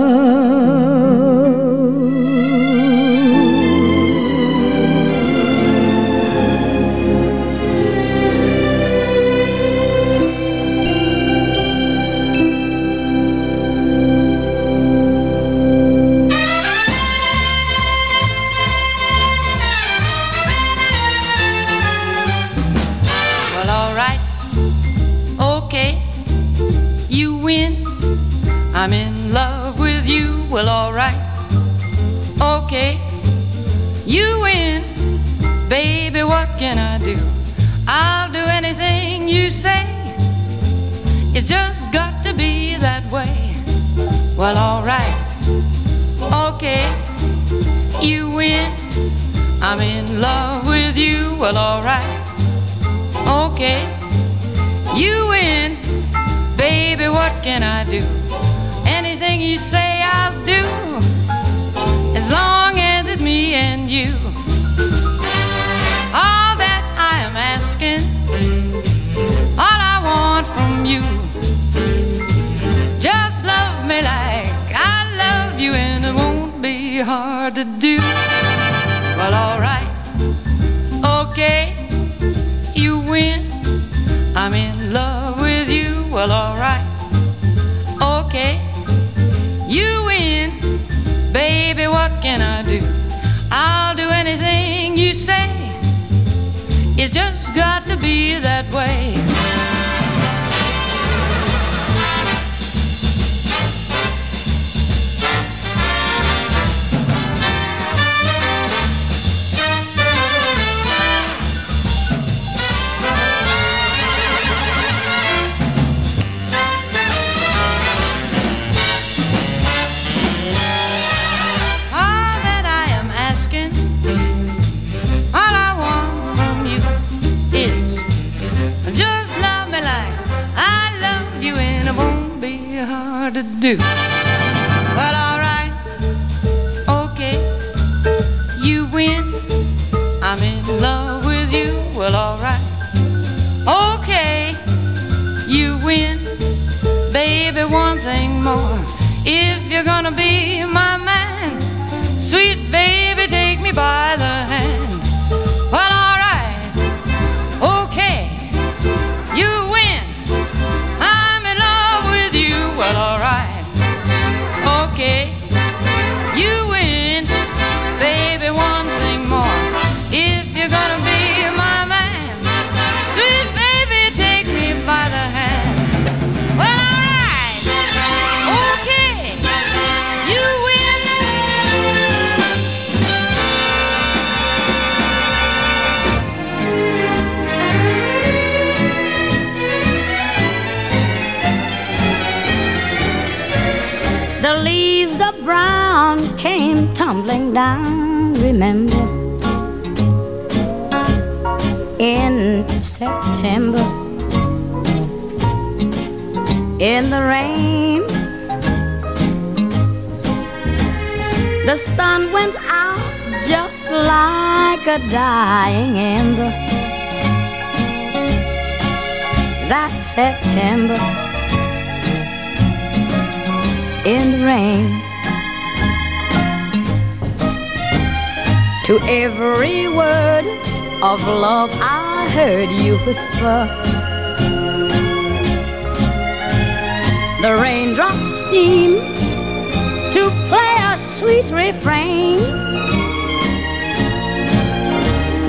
S9: Sweet
S7: refrain.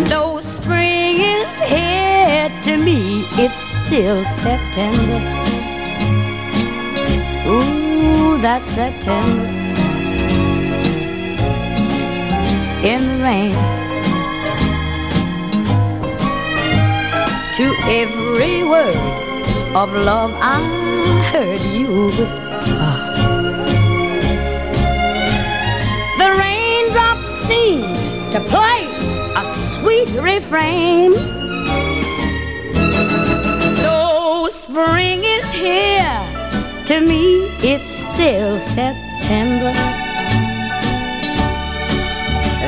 S7: Though spring is here to me, it's still September. Ooh, that September in the rain. To every word of love I heard you whisper. To play a sweet refrain. Though spring is here, to me it's still September.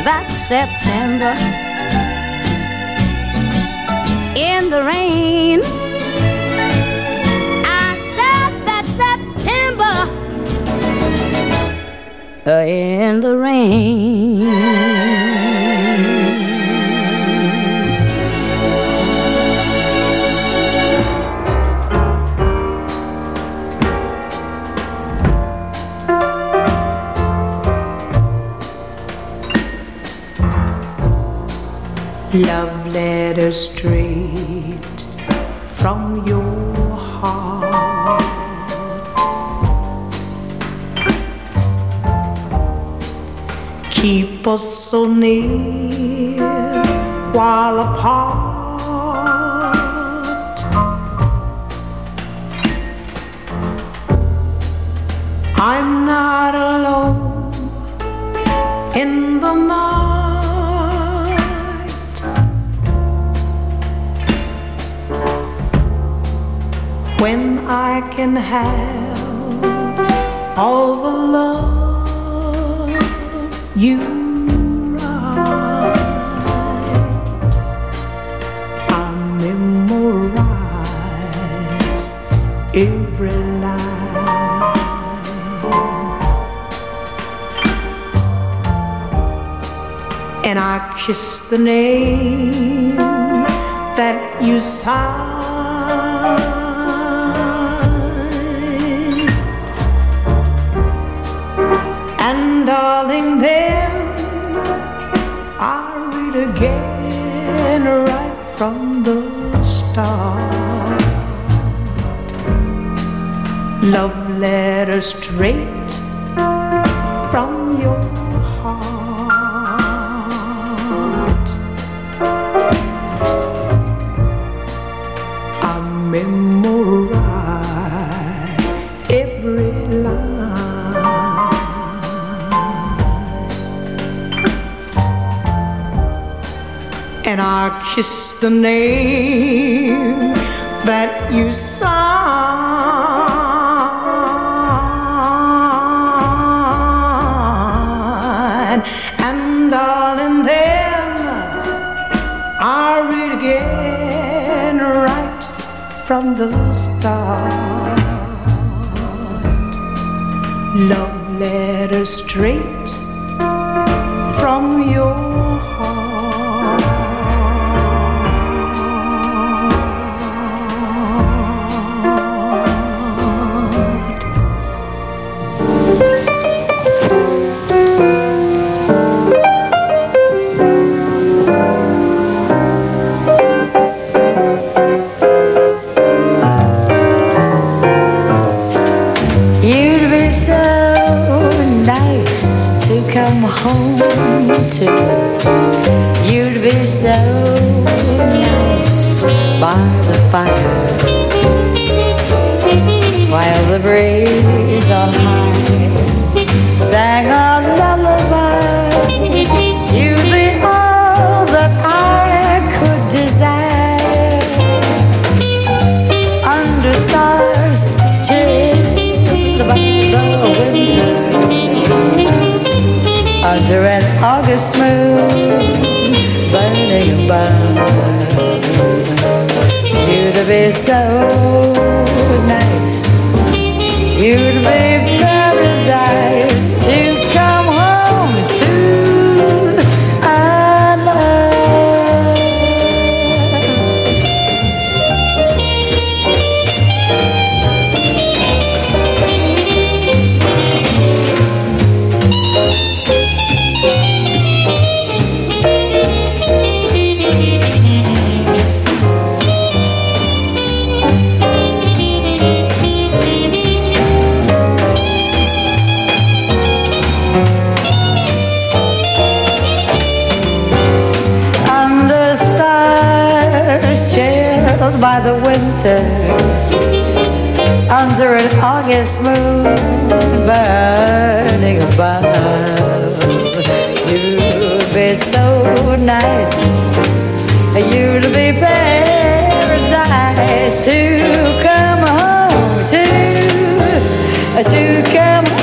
S7: That September in the rain. I said that September uh, in the rain.
S10: Straight from your heart. Keep us so near while apart. I'm not when I can have all the love you write. I memorize every line. And I kiss the name that you sign. Darling, then I read again right from the start. Love letters straight the name that you sign.
S4: Nice by the fire. While the breeze on high sang a lullaby. You'd be all that I could desire. Under stars chilled by the winter. Under an August moon burning you'd be so nice. You'd be paradise winter under an August moon burning above. You'd be so nice you'd be paradise to come home to to come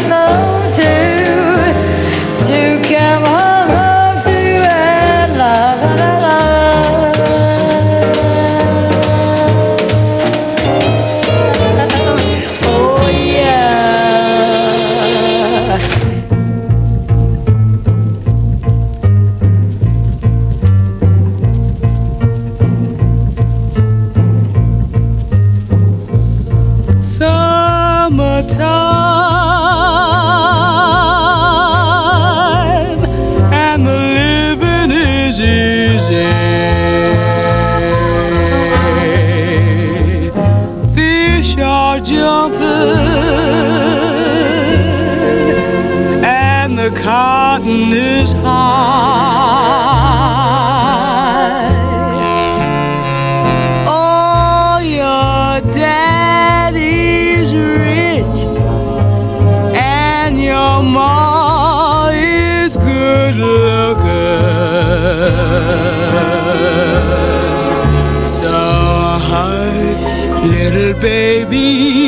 S8: baby,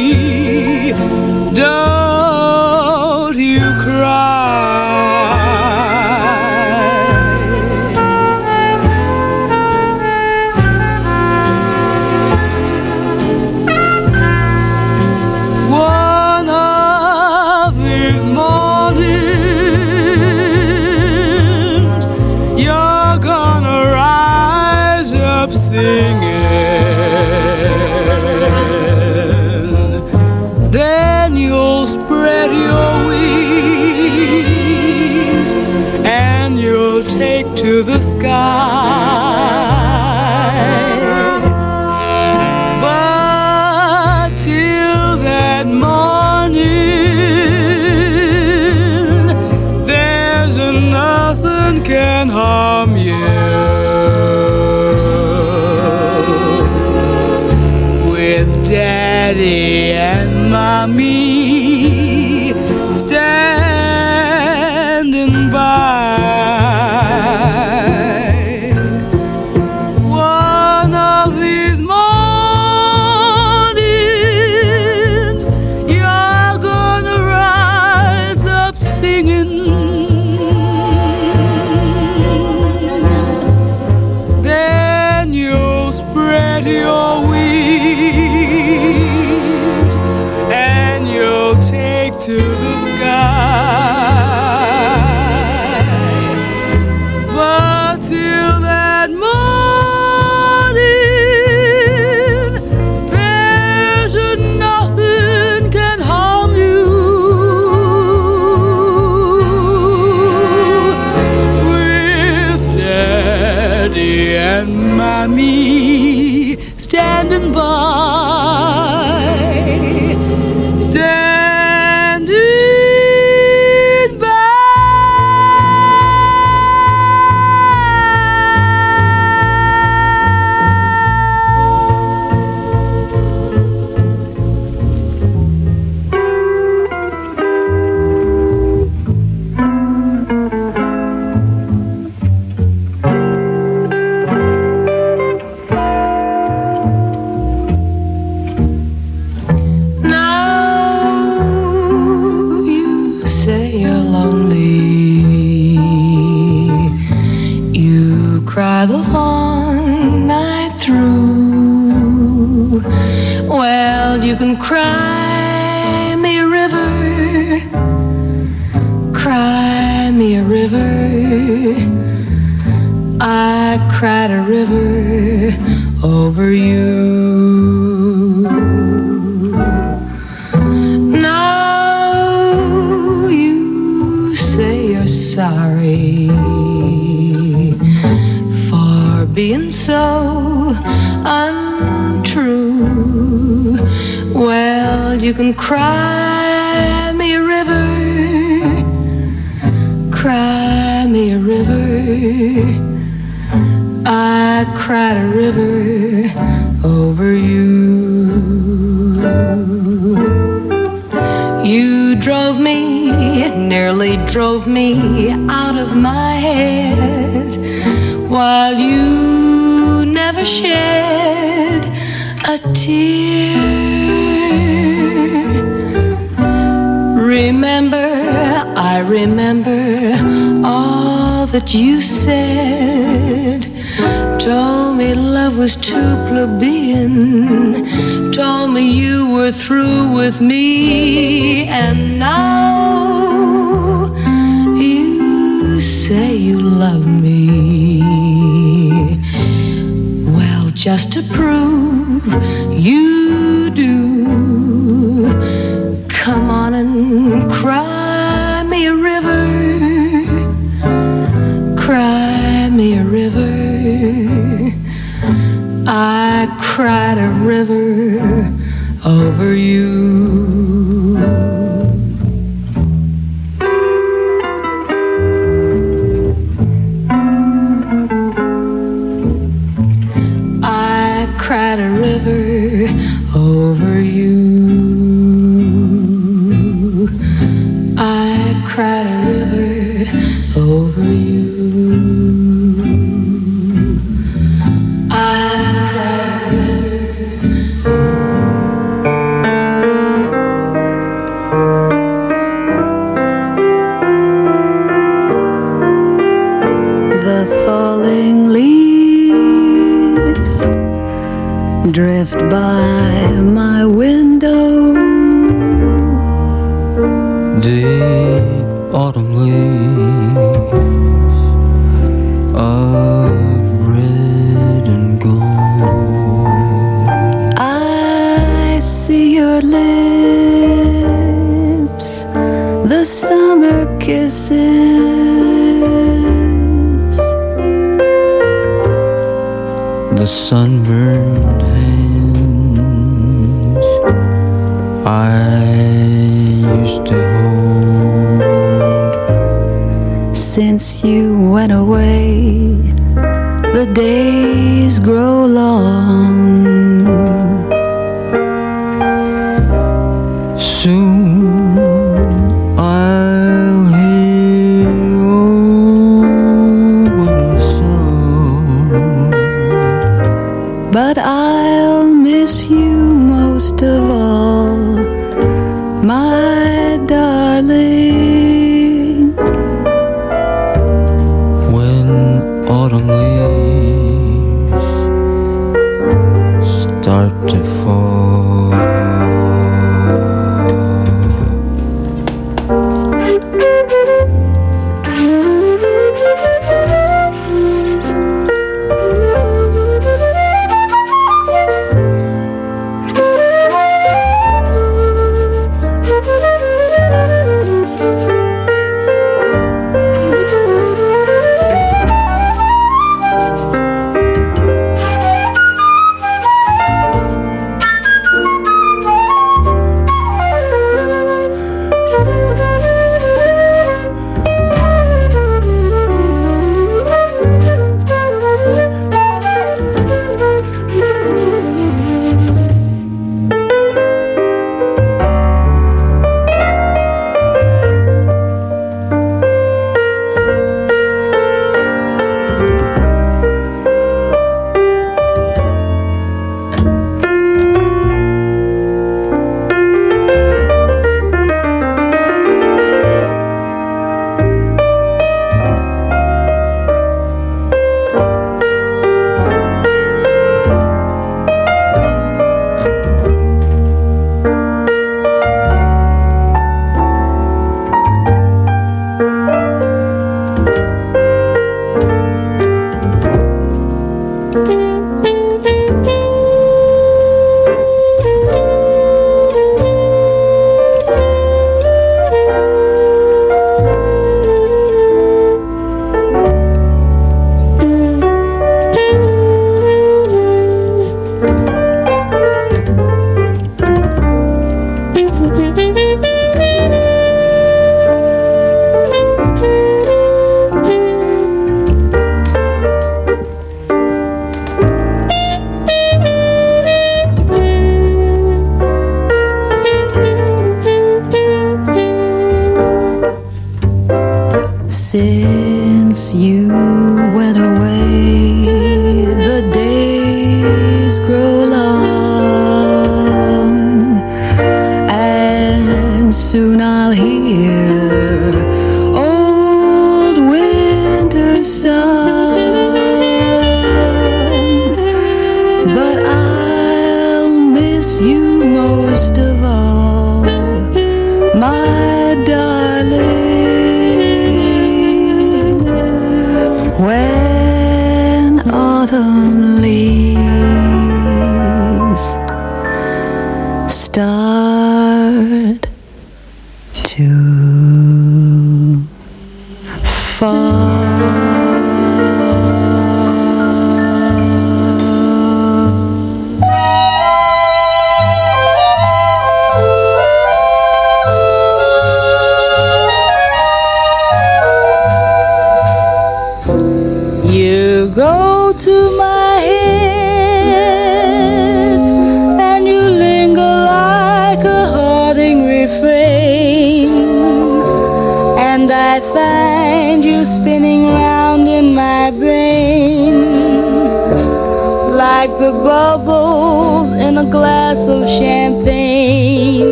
S4: and
S2: over you.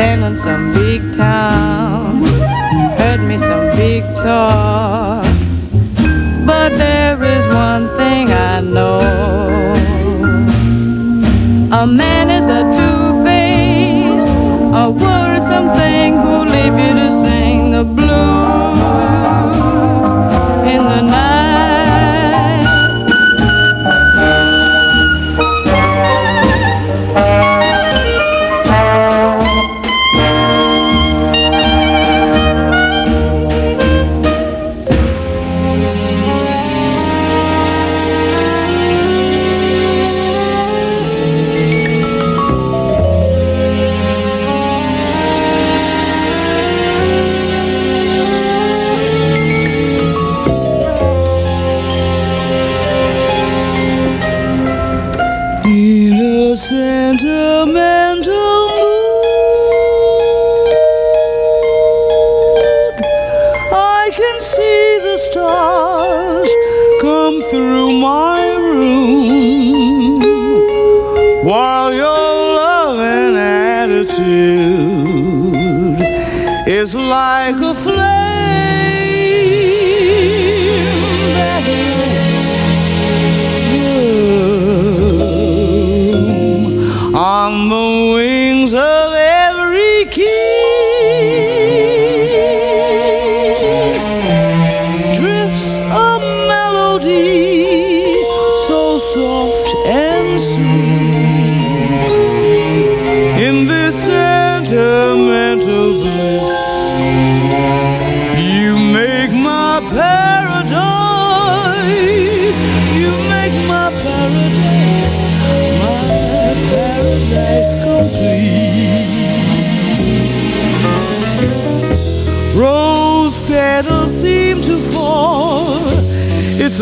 S6: Been on some big towns, heard me some big talk.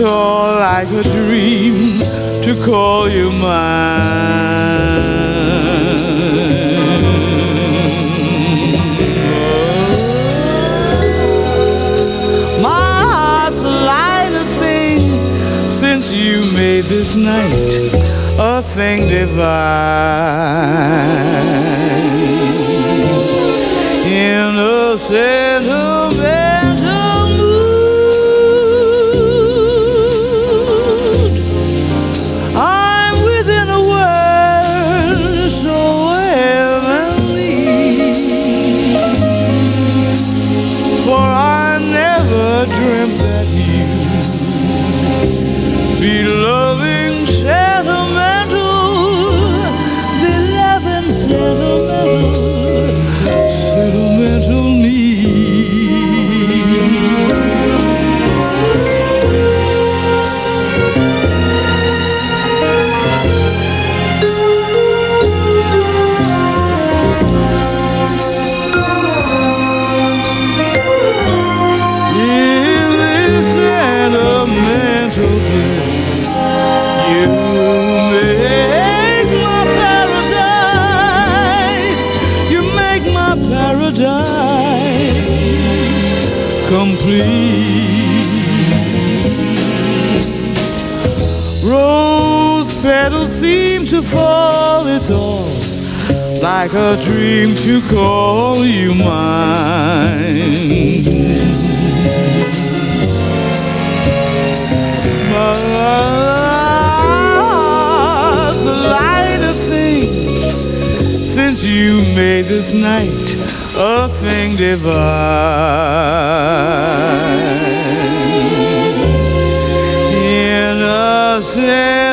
S4: It's all like a dream to call you mine. My heart's alive a thing since you made this night a thing divine. Innocent. a dream to call you mine. But the lightest thing since you made this night a thing divine.
S11: Innocent.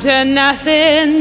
S11: to nothing.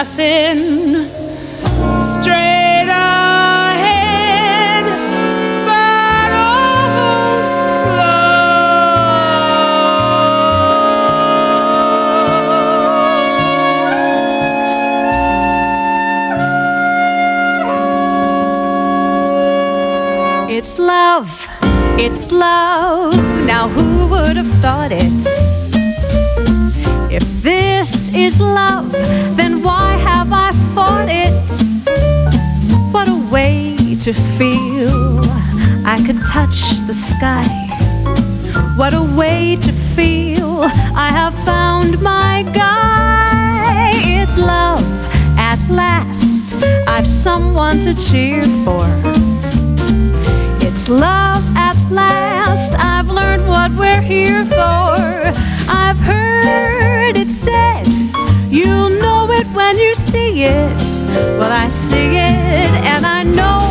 S11: nacer. to
S3: feel I could touch the sky. What a way to feel I have found my guy. It's love at last. I've someone to cheer for. It's love at last. I've learned what we're here for. I've heard it said, you'll know it when you see it. Well, I see it and I know